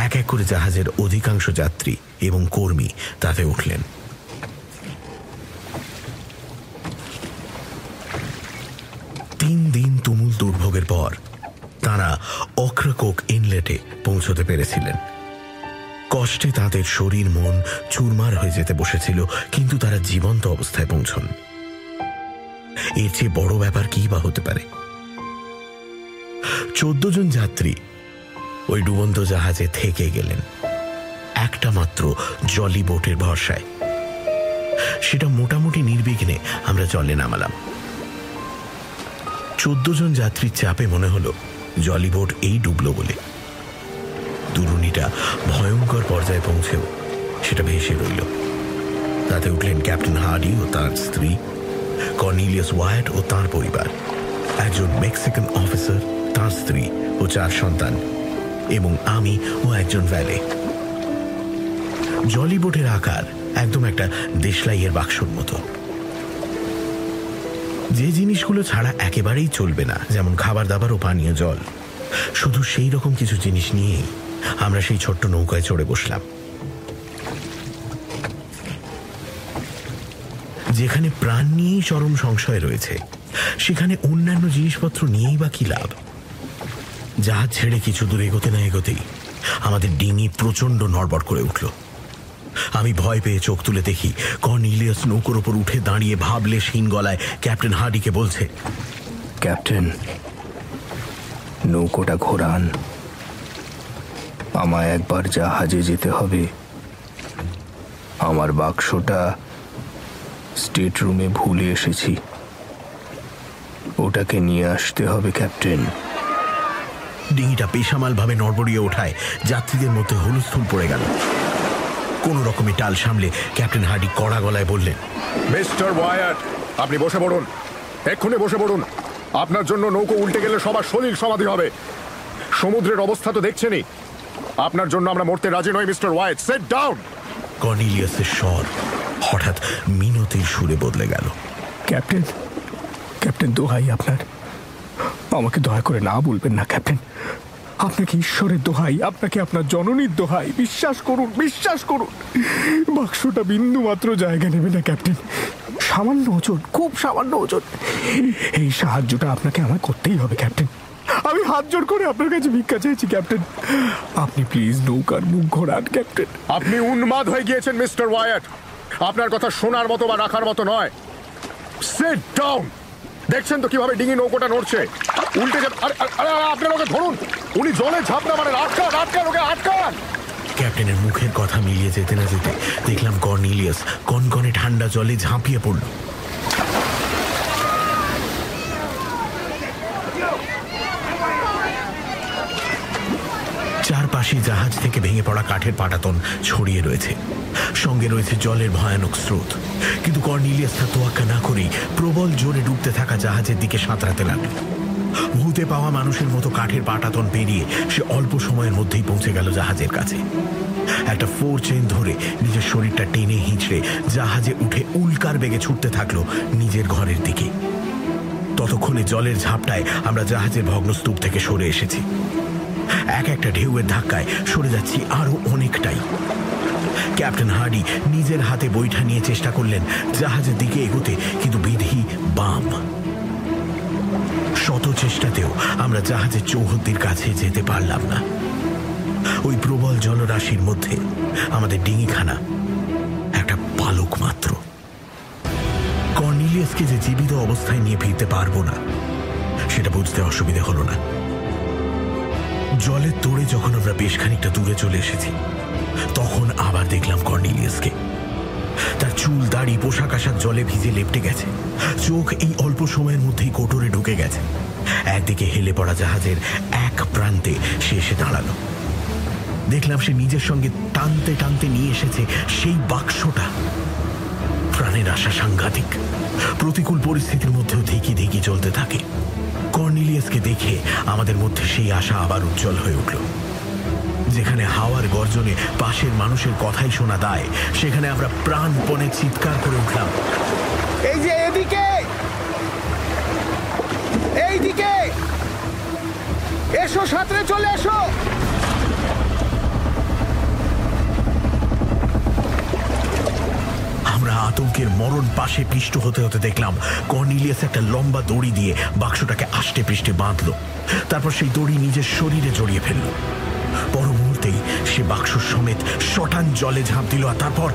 এক এক করে জাহাজের অধিকাংশ যাত্রী এবং কর্মী তাতে উঠলেন। তিন দিন তুমুল দুর্ভোগের পর তারা অক্রকোক ইনলেটে পৌঁছতে পেরেছিলেন। কষ্টে তাদের শরীর মন চুরমার হয়ে যেতে বসেছিল, কিন্তু তারা জীবন্ত অবস্থায় পৌঁছন। এর চেয়ে বড় ব্যাপার কি বা হতে পারে? চোদ্দ জন যাত্রী ওই ডুবন্ত জাহাজে থেকে গেলেন, একটা মাত্র জলি বোটের ভরসায়। সেটা মোটামুটি নির্বিঘ্নে আমরা জলে নামালাম। চোদ্দ জন যাত্রীর চাপে মনে হলো, জলি বোট এই ডুবলো বলে। দুরুনিটা ভয়ঙ্কর পর্যায়ে পৌঁছেও সেটা ভেসে রইল। তাতে উঠলেন ক্যাপ্টেন হার্ডি ও তার স্ত্রী, কর্নিলিয়াস ওয়াইট ও তার পরিবার। একজন মেক্সিকান অফিসার, তার স্ত্রী ও চার সন্তান এবং আমি ও একজন ভ্যালে। জলি বোটের আকার একদম একটা দেশলাইয়ের বাক্সর মতো। যে জিনিসগুলো ছাড়া একেবারেই চলবে না, যেমন খাবার দাবার ও পানীয় জল। শুধু সেই রকম কিছু জিনিস নিয়েই আমরা সেই ছোট্ট নৌকায় চড়ে বসলাম। যেখানে প্রাণ নিয়েই চরম সংশয় রয়েছে, সেখানে অন্যান্য জিনিসপত্র নিয়েই বা কি লাভ? জাহাজ ছেড়ে কিছু দূর এগোতে না এগোতেই আমাদের ডিঙি প্রচণ্ড নড়বড় করে উঠল। আমি ভয় পেয়ে চোখ তুলে দেখি কর্নিলিয়াস নৌকোর ওপর উঠে দাঁড়িয়ে ভাবলে হীন গলায়, ক্যাপ্টেন হার্ডিকে বলছে, ক্যাপ্টেন, নৌকোটা ঘোরান। আমায় একবার জাহাজে যেতে হবে। আমার বাক্সটা স্টেট রুমে ভুলে এসেছি। ওটাকে নিয়ে আসতে হবে ক্যাপ্টেন। ডিঙিটা পেশামাল ভাবে নড়বড়িয়ে ওঠায় যাত্রীদের মধ্যে হুলস্থুল পড়ে গেল। কোন রকমে টাল সামলে ক্যাপ্টেন হার্ডি কড়া গলায় বললেন মিস্টার ওয়ায়াট আপনি বসে পড়ুন। এক্ষুনি বসে পড়ুন। আপনার জন্য নৌকো উল্টে গেলে সবার শরীর সমাধি হবে। সমুদ্রের অবস্থা তো দেখছেনই। আপনার জন্য আমরা মরতে রাজি নই মিস্টার ওয়াইট সেট ডাউন কর্নিলিয়াসের স্বর হঠাৎ মিনতির সুরে বদলে গেল। ক্যাপ্টেন ক্যাপ্টেন দোহাই আপনার। আমাকে দয়া করে না বলবেন না ক্যাপ্টেন। আপনাকে ঈশ্বরের দোহাই আপনাকে আপনার জননীর দোহাই। বিশ্বাস করুন বিশ্বাস করুন। বাক্সটা বিন্দু মাত্র জায়গা নেবে না ক্যাপ্টেন। সামান্য ওজন খুব সামান্য ওজন। এই সাহায্যটা আপনাকে আমার করতেই হবে ক্যাপ্টেন। আমি হাত জোর করে আপনার কাছে ভিক্ষা চাইছি ক্যাপ্টেন। আপনি প্লিজ নৌকার মুখ ঘোরান ক্যাপ্টেন। আপনি উন্মাদ হয়ে গিয়েছেন মিস্টার ওয়ায়াট। আপনার কথা শোনার মতো বা রাখার মতো নয়। সেট ডাউন দেখছেন তো কীভাবে ডিঙি নৌকোটা নড়ছে? উল্টে যাবে আরে আরে, আরে আরে, আপনার ওকে ধরুন। উনি জলে ঝাঁপনা মারেন। আটকান আটকান ওকে আটকান! ক্যাপ্টেনের মুখের কথা মিলিয়ে যেতে না যেতে দেখলাম কর্নিলিয়াস কনকনে ঠান্ডা জলে ঝাঁপিয়ে পড়ল। চারপাশে জাহাজ থেকে ভেঙে পড়া কাঠের পাটাতন ছড়িয়ে রয়েছে। সঙ্গে রয়েছে জলের ভয়ানক স্রোত। কিন্তু কর্নিলিয়াস তা তোয়াক্কা না করেই প্রবল জোরে ডুবতে থাকা জাহাজের দিকে সাঁতরাতে লাগল। ভূতে পাওয়া মানুষের মতো কাঠের পাটাতন পেরিয়ে সে অল্প সময়ের মধ্যেই পৌঁছে গেল জাহাজের কাছে। একটা ফোর চেন ধরে নিজের শরীরটা টেনে হিঁচড়ে জাহাজে উঠে উল্কার বেগে ছুটতে থাকল নিজের ঘরের দিকে। ততক্ষণে জলের ঝাপটায় আমরা জাহাজের ভগ্নস্তূপ থেকে সরে এসেছি। এক একটা ঢেউয়ের ধাক্কায় সরে যাচ্ছি আরও অনেকটাই। ক্যাপ্টেন হার্ডি নিজের হাতে বৈঠা নিয়ে চেষ্টা করলেন জাহাজের দিকে এগোতে, কিন্তু বিধি বাম। শত চেষ্টাতেও আমরা জাহাজের চৌহদ্দির কাছে যেতে পারলাম না। ওই প্রবল জলরাশির মধ্যে আমাদের ডিঙিখানা একটা পালক মাত্র। কর্নিলিয়াসকে যে জীবিত অবস্থায় নিয়ে ফিরতে পারব না, সেটা বুঝতে অসুবিধে হলো না। জলের তোড়ে যখন আমরা বেশ খানিকটা দূরে চলে এসেছি, তখন আবার দেখলাম কর্নিলিয়াসকে। তার চুল, দাড়ি, পোশাক আশাক জলে ভিজে লেপটে গেছে। চোখ এই অল্প সময়ের মধ্যেই কোটরে ঢুকে গেছে। একদিকে হেলে পড়া জাহাজের এক প্রান্তে সে এসে দাঁড়াল। দেখলাম সে নিজের সঙ্গে টানতে টানতে নিয়ে এসেছে সেই বাক্সটা। প্রাণের আশা সাংঘাতিক। প্রতিকূল পরিস্থিতির মধ্যেও ধেকি ধেকি চলতে থাকে। কর্নিলিয়াসকে দেখে আমাদের মধ্যে সেই আশা আবার উজ্জ্বল হয়ে উঠল। যেখানে হাওয়ার গর্জনে পাশের মানুষের কথাই শোনা দায়, সেখানে আমরা প্রাণপণে চিৎকার করে উঠলাম। এই যে এদিকে! এইদিকে! এসো, সাঁতরে চলে এসো আমরা আতঙ্কের মরণ পাশে পিষ্ট হতে হতে দেখলাম কর্নিলিয়াস একটা লম্বা দড়ি দিয়ে বাক্সটাকে আষ্টে পৃষ্ঠে বাঁধল। তারপর সেই দড়ি নিজের শরীরে জড়িয়ে ফেলল। পর মুহূর্তেই সে বাক্স সমেত শটান জলে ঝাঁপ দিল আর তারপর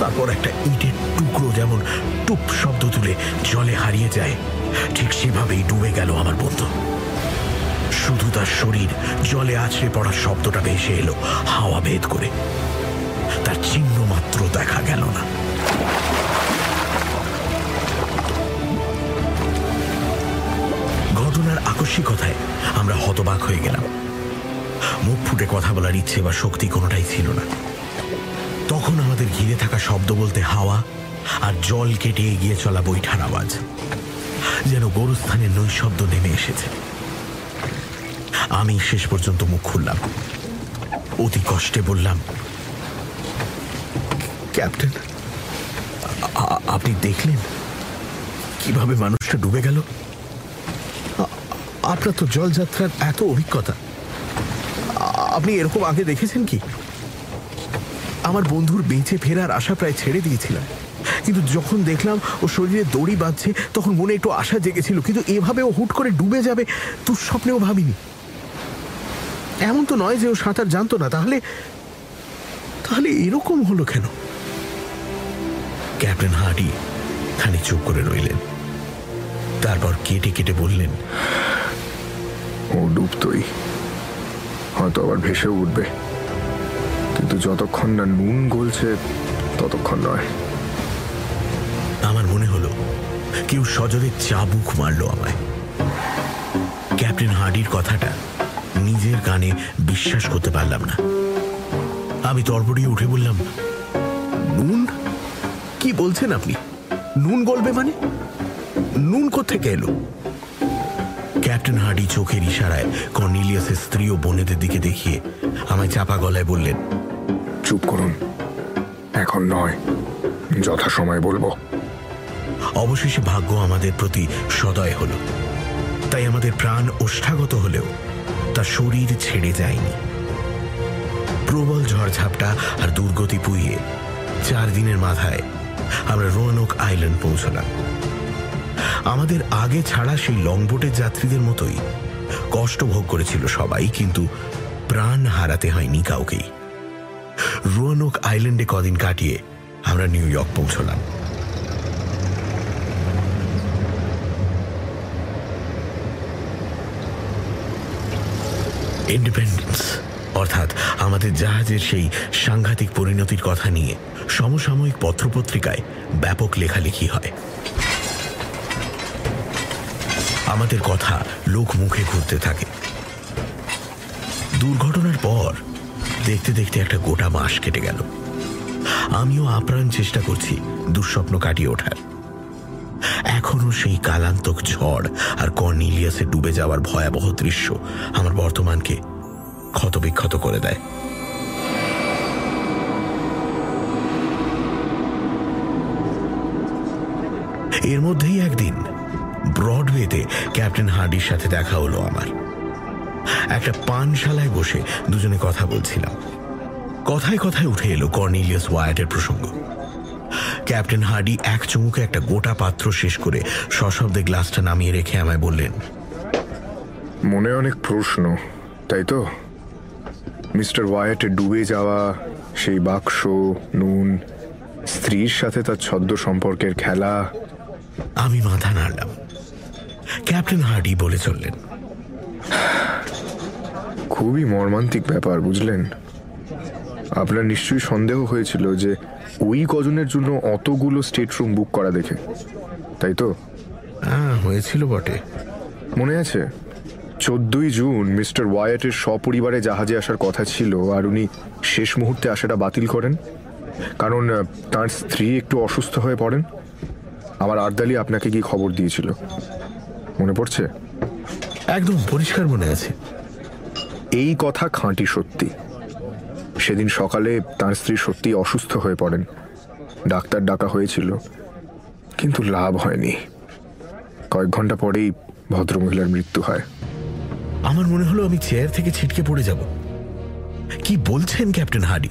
তারপর একটা ইটের টুকরো যেমন টুপ শব্দ তুলে জলে হারিয়ে যায়, ঠিক সেভাবেই ডুবে গেল আমার বন্ধু। শুধু তার শরীর, জলে আছড়ে পড়ার শব্দটা ভেসে এলো, হাওয়া ভেদ করে। তার চিহ্ন মাত্র দেখা গেল না। ঘটনার আকস্মিকতায় আমরা হতবাক হয়ে গেলাম। মুখ ফুটে কথা বলার ইচ্ছে বা শক্তি কোনোটাই ছিল না। তখন আমাদের ঘিরে থাকা শব্দ বলতে হাওয়া আর জল কেটে এগিয়ে চলা বৈঠার আওয়াজ, যেন গোরস্থানের নৈশব্দ নেমে এসেছে। আমি শেষ পর্যন্ত মুখ খুললাম। অতি কষ্টে বললাম, ক্যাপ্টেন আপনি দেখলেন কীভাবে মানুষটা ডুবে গেল? আপনার তো জলযাত্রার এত অভিজ্ঞতা। আপনি এরকম আগে দেখেছেন কি? আমার বন্ধুর বেঁচে ফেরার আশা প্রায় ছেড়ে দিয়েছিলাম। কিন্তু যখন দেখলাম ও শরীরে দড়ি বাঁধছে, তখন মনে একটু আশা জেগেছিল। কিন্তু এভাবে ও হুট করে ডুবে যাবে তোর স্বপ্নেও ভাবিনি। এমন তো নয় যে ও সাঁতার জানতো না। তাহলে তাহলে এরকম হলো কেন? ক্যাপ্টেন হার্ডি খানিক চুপ করে রইলেন। তারপর কেটে কেটে বললেন ও ডুবতই হয়তো আবার ভেসে উঠবে। কিন্তু যতক্ষণ না নুন গলছে ততক্ষণ নয়। আমার মনে হলো কেউ সজরে চাবুক মারল আমায়। ক্যাপ্টেন হার্ডির কথাটা নিজের কানে বিশ্বাস করতে পারলাম না। আমি তরবড়িয়ে উঠে বললাম নুন? কি বলছেন আপনি? নুন গলবে মানে? নুন থেকে এলো? ক্যাপ্টেন হার্ডি চোখের ইশারায় কর্নিলিয়াসের স্ত্রী ও বোনেদের দিকে দেখিয়ে আমায় চাপা গলায় বললেন চুপ করুন। এখন নয়। যথা সময় বলব। অবশেষে ভাগ্য আমাদের প্রতি সদয় হল। তাই আমাদের প্রাণ ওষ্ঠাগত হলেও তা শরীর ছেড়ে যায়নি। প্রবল ঝড়ঝাপটা আর দুর্গতি পুইয়ে চার দিনের মাথায় আমরা রোয়ানক আইল্যান্ড পৌঁছলাম। আমাদের আগে ছাড়া সেই লংবোটের যাত্রীদের মতোই কষ্ট ভোগ করেছিল সবাই, কিন্তু প্রাণ হারাতে হয়নি কাউকেই। রোয়ানক আইল্যান্ডে কদিন কাটিয়ে আমরা নিউ ইয়র্ক পৌঁছলাম। ইন্ডিপেন্ডেন্স অর্থাৎ আমাদের জাহাজের সেই সাংঘাতিক পরিণতির কথা নিয়ে সমসাময়িক পত্রপত্রিকায় ব্যাপক লেখালেখি হয়। আমাদের কথা লোক মুখে ঘুরতে থাকে। দুর্ঘটনার পর দেখতে দেখতে একটা গোটা মাস কেটে গেল। আমিও আপ্রাণ চেষ্টা করছি দুঃস্বপ্ন কাটিয়ে ওঠার। এখনও সেই কালান্তক ঝড় আর কর্নিলিয়াসে ডুবে যাওয়ার ভয়াবহ দৃশ্য আমার বর্তমানকে ক্ষতবিক্ষত করে দেয়। এর মধ্যেই একদিন ব্রডওয়েতে ক্যাপ্টেন হার্ডির সাথে দেখা হলো আমার। একটা পানশালায় বসে দুজনে কথা বলছিলাম। কথায় কথায় উঠে এলো কর্নিলিয়াস ওয়াইটের প্রসঙ্গ। ক্যাপ্টেন হার্ডি এক চুমুকে একটা গোটা পাত্র শেষ করে সশব্দে গ্লাসটা নামিয়ে রেখে আমায় বললেন, মনে অনেক প্রশ্ন, তাই তো? মিস্টার ওয়াইটের ডুবে যাওয়া, সেই বাক্স, নুন, স্ত্রীর সাথে তার ছদ্ম সম্পর্কের খেলা আমি মাথা নাড়লাম। ক্যাপ্টেন হার্ডি বলে চললেন। খুবই মর্মান্তিক ব্যাপার বুঝলেন? আপনার নিশ্চয়ই সন্দেহ হয়েছিল যে ওই কজনের জন্য অতগুলো স্টেট রুম বুক করা দেখে তাই তো? হ্যাঁ হয়েছিল বটে। মনে আছে? চোদ্দই জুন মিস্টার ওয়াইটের সপরিবারে জাহাজে আসার কথা ছিল আর উনি শেষ মুহূর্তে আসাটা বাতিল করেন? কারণ তার স্ত্রী একটু অসুস্থ হয়ে পড়েন। আমার আর্দালি আপনাকে কি খবর দিয়েছিল? মনে পড়ছে? একদম পরিষ্কার মনে আছে। এই কথা খাঁটি সত্যি। সেদিন সকালে তার স্ত্রী সত্যি অসুস্থ হয়ে পড়েন। ডাক্তার ডাকা হয়েছিল। কিন্তু লাভ হয়নি। কয়েক ঘণ্টা পরেই ভদ্রমহিলার মৃত্যু হয়। আমার মনে হলো আমি চেয়ার থেকে ছিটকে পড়ে যাব। কি বলছেন ক্যাপ্টেন হার্ডি?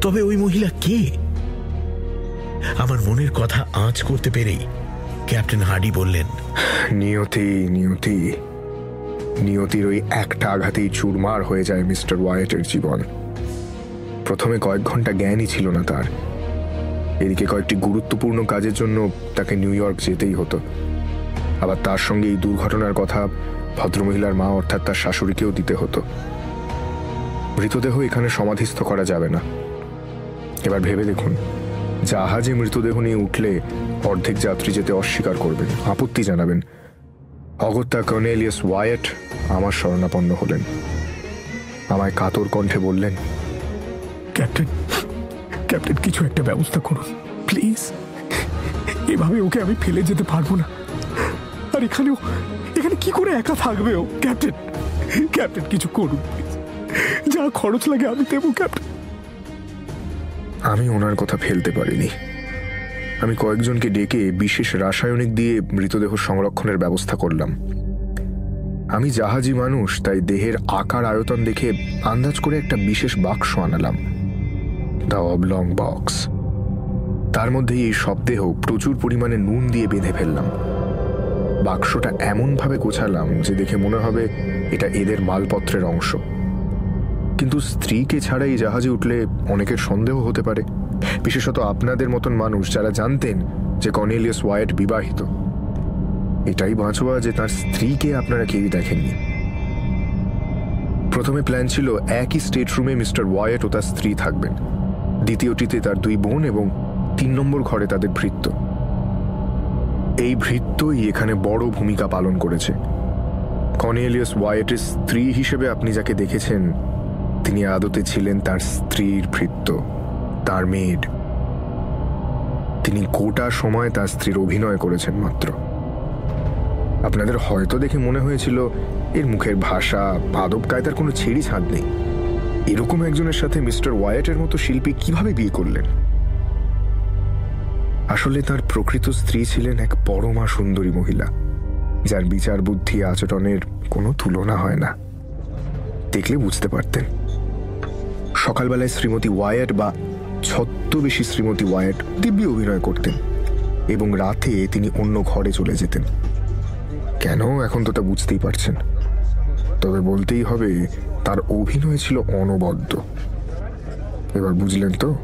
তবে ওই মহিলা কে? আমার মনের কথা আঁচ করতে পেরেই ক্যাপ্টেন হার্ডি বললেন, নিয়তি নিয়তি। নিয়তির ওই একটা আঘাতেই চুরমার হয়ে যায় মিস্টার ওয়াইটের জীবন। প্রথমে কয়েক ঘণ্টা জ্ঞানই ছিল না তার। এদিকে কয়েকটি গুরুত্বপূর্ণ কাজের জন্য তাকে নিউ ইয়র্ক যেতেই হতো। আবার তার সঙ্গে এই দুর্ঘটনার কথা ভদ্রমহিলার মা অর্থাৎ তার শাশুড়িকেও দিতে হতো। মৃতদেহ এখানে সমাধিস্থ করা যাবে না। এবার ভেবে দেখুন। জাহাজে মৃতদেহ নিয়ে উঠলে অর্ধেক যাত্রী যেতে অস্বীকার করবেন। আপত্তি জানাবেন। অগত্যা কর্নেলিয়াস ওয়ায়েট আমার শরণাপন্ন হলেন। আমায় কাতর কণ্ঠে বললেন, ক্যাপ্টেন ক্যাপ্টেন, কিছু একটা ব্যবস্থা করুন। প্লিজ, এভাবে ওকে আমি ফেলে যেতে পারব না। আর এখানেও, এখানে কি করে একা থাকবে ও? ক্যাপ্টেন ক্যাপ্টেন, কিছু করুন যা খরচ লাগে আমি দেবো, ক্যাপ্টেন। আমি ওনার কথা ফেলতে পারিনি। আমি কয়েকজনকে ডেকে বিশেষ রাসায়নিক দিয়ে মৃতদেহ সংরক্ষণের ব্যবস্থা করলাম। আমি জাহাজি মানুষ, তাই দেহের আকার আয়তন দেখে আন্দাজ করে একটা বিশেষ বাক্স আনালাম। দ্য অবলং বক্স তার মধ্যেই এই শবদেহ প্রচুর পরিমাণে নুন দিয়ে বেঁধে ফেললাম। বাক্সটা এমনভাবে গোছালাম যে দেখে মনে হবে এটা এদের মালপত্রের অংশ। কিন্তু স্ত্রীকে ছাড়া এই জাহাজে উঠলে অনেকের সন্দেহ হতে পারে। বিশেষত আপনাদের মতন মানুষ যারা জানতেন যে কর্নেলিয়াস ওয়াইট বিবাহিত। এটাই বাঁচোয়া যে তার স্ত্রীকে আপনারা কেউই দেখেননি। প্রথমে প্ল্যান ছিল একই স্টেট রুমে মিস্টার ওয়াইট ও তার স্ত্রী থাকবেন। দ্বিতীয়টিতে তার দুই বোন এবং তিন নম্বর ঘরে তাদের ভৃত্য। এই ভৃত্যই এখানে বড় ভূমিকা পালন করেছে। কর্নেলিয়াস ওয়াইটের স্ত্রী হিসেবে আপনি যাকে দেখেছেন তিনি আদতে ছিলেন তার স্ত্রীর ভৃত্য, তার মেয়ের। তিনি গোটা সময় তার স্ত্রীর অভিনয় করেছেন মাত্র। আপনাদের হয়তো দেখে মনে হয়েছিল, এর মুখের ভাষা, আদব কায়দার কোনো ছেড়ি ছাঁদ নেই। এরকম একজনের সাথে মিস্টার ওয়াইটের মতো শিল্পী কীভাবে বিয়ে করলেন? আসলে তার প্রকৃত স্ত্রী ছিলেন এক পরমা সুন্দরী মহিলা, যার বিচার বুদ্ধি আচরণের কোনো তুলনা হয় না। দেখলে বুঝতে পারতেন। সকালবেলায় শ্রীমতী ওয়ায়ার বা ছদ্মবেশী শ্রীমতী ওয়ায়ার দিব্যি অভিনয় করতেন এবং রাতে তিনি অন্য ঘরে চলে যেতেন। কেন? এখন তো তা বুঝতেই পারছেন। তবে বলতেই হবে, তার অভিনয় ছিল অনবদ্য। এবার বুঝলেন তো,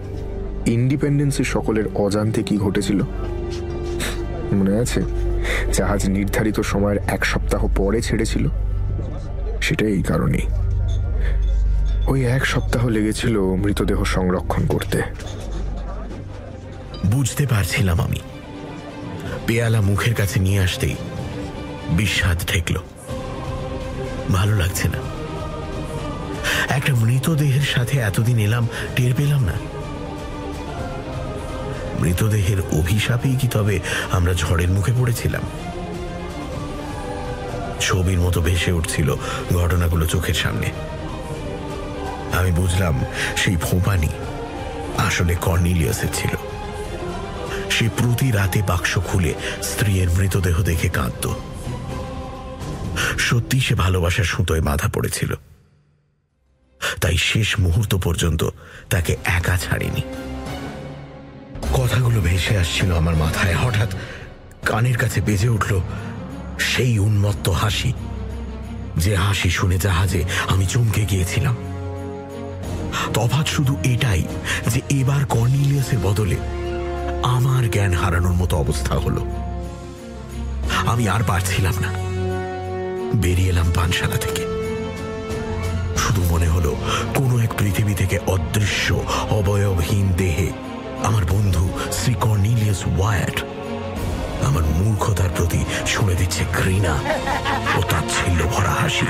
ইন্ডিপেন্ডেন্সে সকলের অজান্তে কি ঘটেছিল? মনে আছে, জাহাজ নির্ধারিত সময়ের এক সপ্তাহ পরে ছেড়েছিল? সেটা এই কারণেই। ওই এক সপ্তাহ লেগেছিল মৃতদেহ সংরক্ষণ করতে। বুঝতে পারছিলাম আমি। পেয়ালা মুখের কাছে নিয়ে আসতেই বিস্বাদ ঠেকল। ভালো লাগছে না। একটা মৃতদেহের সাথে এতদিন এলাম, টের পেলাম না। মৃতদেহের অভিশাপেই কি তবে আমরা ঝড়ের মুখে পড়েছিলাম। ছবির মতো ভেসে উঠছিল ঘটনাগুলো চোখের সামনে। আমি বুঝলাম সেই ফোঁপানি আসলে কর্নিলিয়াসের ছিল। সে প্রতি রাতে বাক্স খুলে স্ত্রীর মৃতদেহ দেখে কাঁদত। সত্যি সে ভালোবাসার সুতোয় বাঁধা পড়েছিল। তাই শেষ মুহূর্ত পর্যন্ত তাকে একা ছাড়েনি। কথাগুলো ভেসে আসছিল আমার মাথায়। হঠাৎ কানের কাছে বেজে উঠল সেই উন্মত্ত হাসি। যে হাসি শুনে জাহাজে আমি চমকে গিয়েছিলাম। তফাৎ শুধু এটাই যে এবার কর্নিলিয়াসের বদলে আমার জ্ঞান হারানোর মতো অবস্থা হল। আমি আর পারছিলাম না। বেরিয়ে এলাম পানশালা থেকে। শুধু মনে হলো কোনো এক পৃথিবী থেকে অদৃশ্য, অবয়বহীন দেহে আমার বন্ধু শ্রী কর্নিলিয়াস ওয়ার্ড আমার মূর্খতার প্রতি শুনে দিচ্ছে ঘৃণা ও তাচ্ছিল্য ভরা হাসি।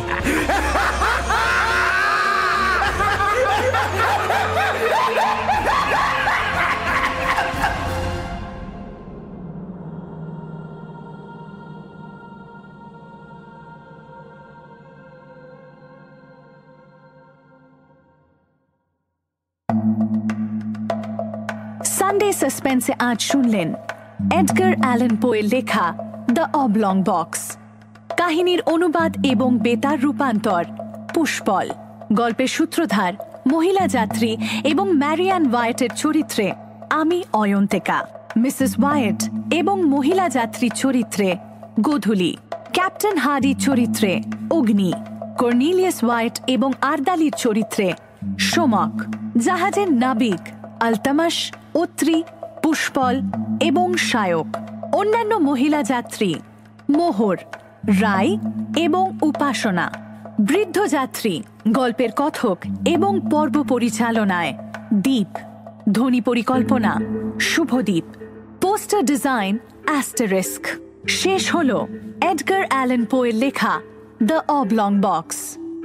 সাসপেন্সে আজ শুনলেন এডগার অ্যালেন পোয়ের লেখা দ্য অবলং বক্স কাহিনীর অনুবাদ এবং বেতার রূপান্তর, পুষ্পল। গল্পের সূত্রধার, মহিলা যাত্রী এবং ম্যারিয়ান ওয়াইটের চরিত্রে আমি অয়ন্তিকা। মিসেস ওয়াইট এবং মহিলা যাত্রী চরিত্রে গোধূলি। ক্যাপ্টেন হার্ডি চরিত্রে অগ্নি। কর্নিলিয়াস ওয়াইট এবং আর্দালির চরিত্রে সোমক। জাহাজের নাবিক আলতামাস অত্রি, পুষ্পল এবং শায়ক। অন্যান্য মহিলা যাত্রী মোহর, রায় এবং উপাসনা। বৃদ্ধ যাত্রী গল্পের কথক এবং পর্ব পরিচালনায় দ্বীপ ধ্বনি পরিকল্পনা শুভদ্বীপ পোস্টার ডিজাইন অ্যাস্টারিস্ক। শেষ হল এডগার অ্যালেন পোয়ের লেখা দ্য অবলং বক্স।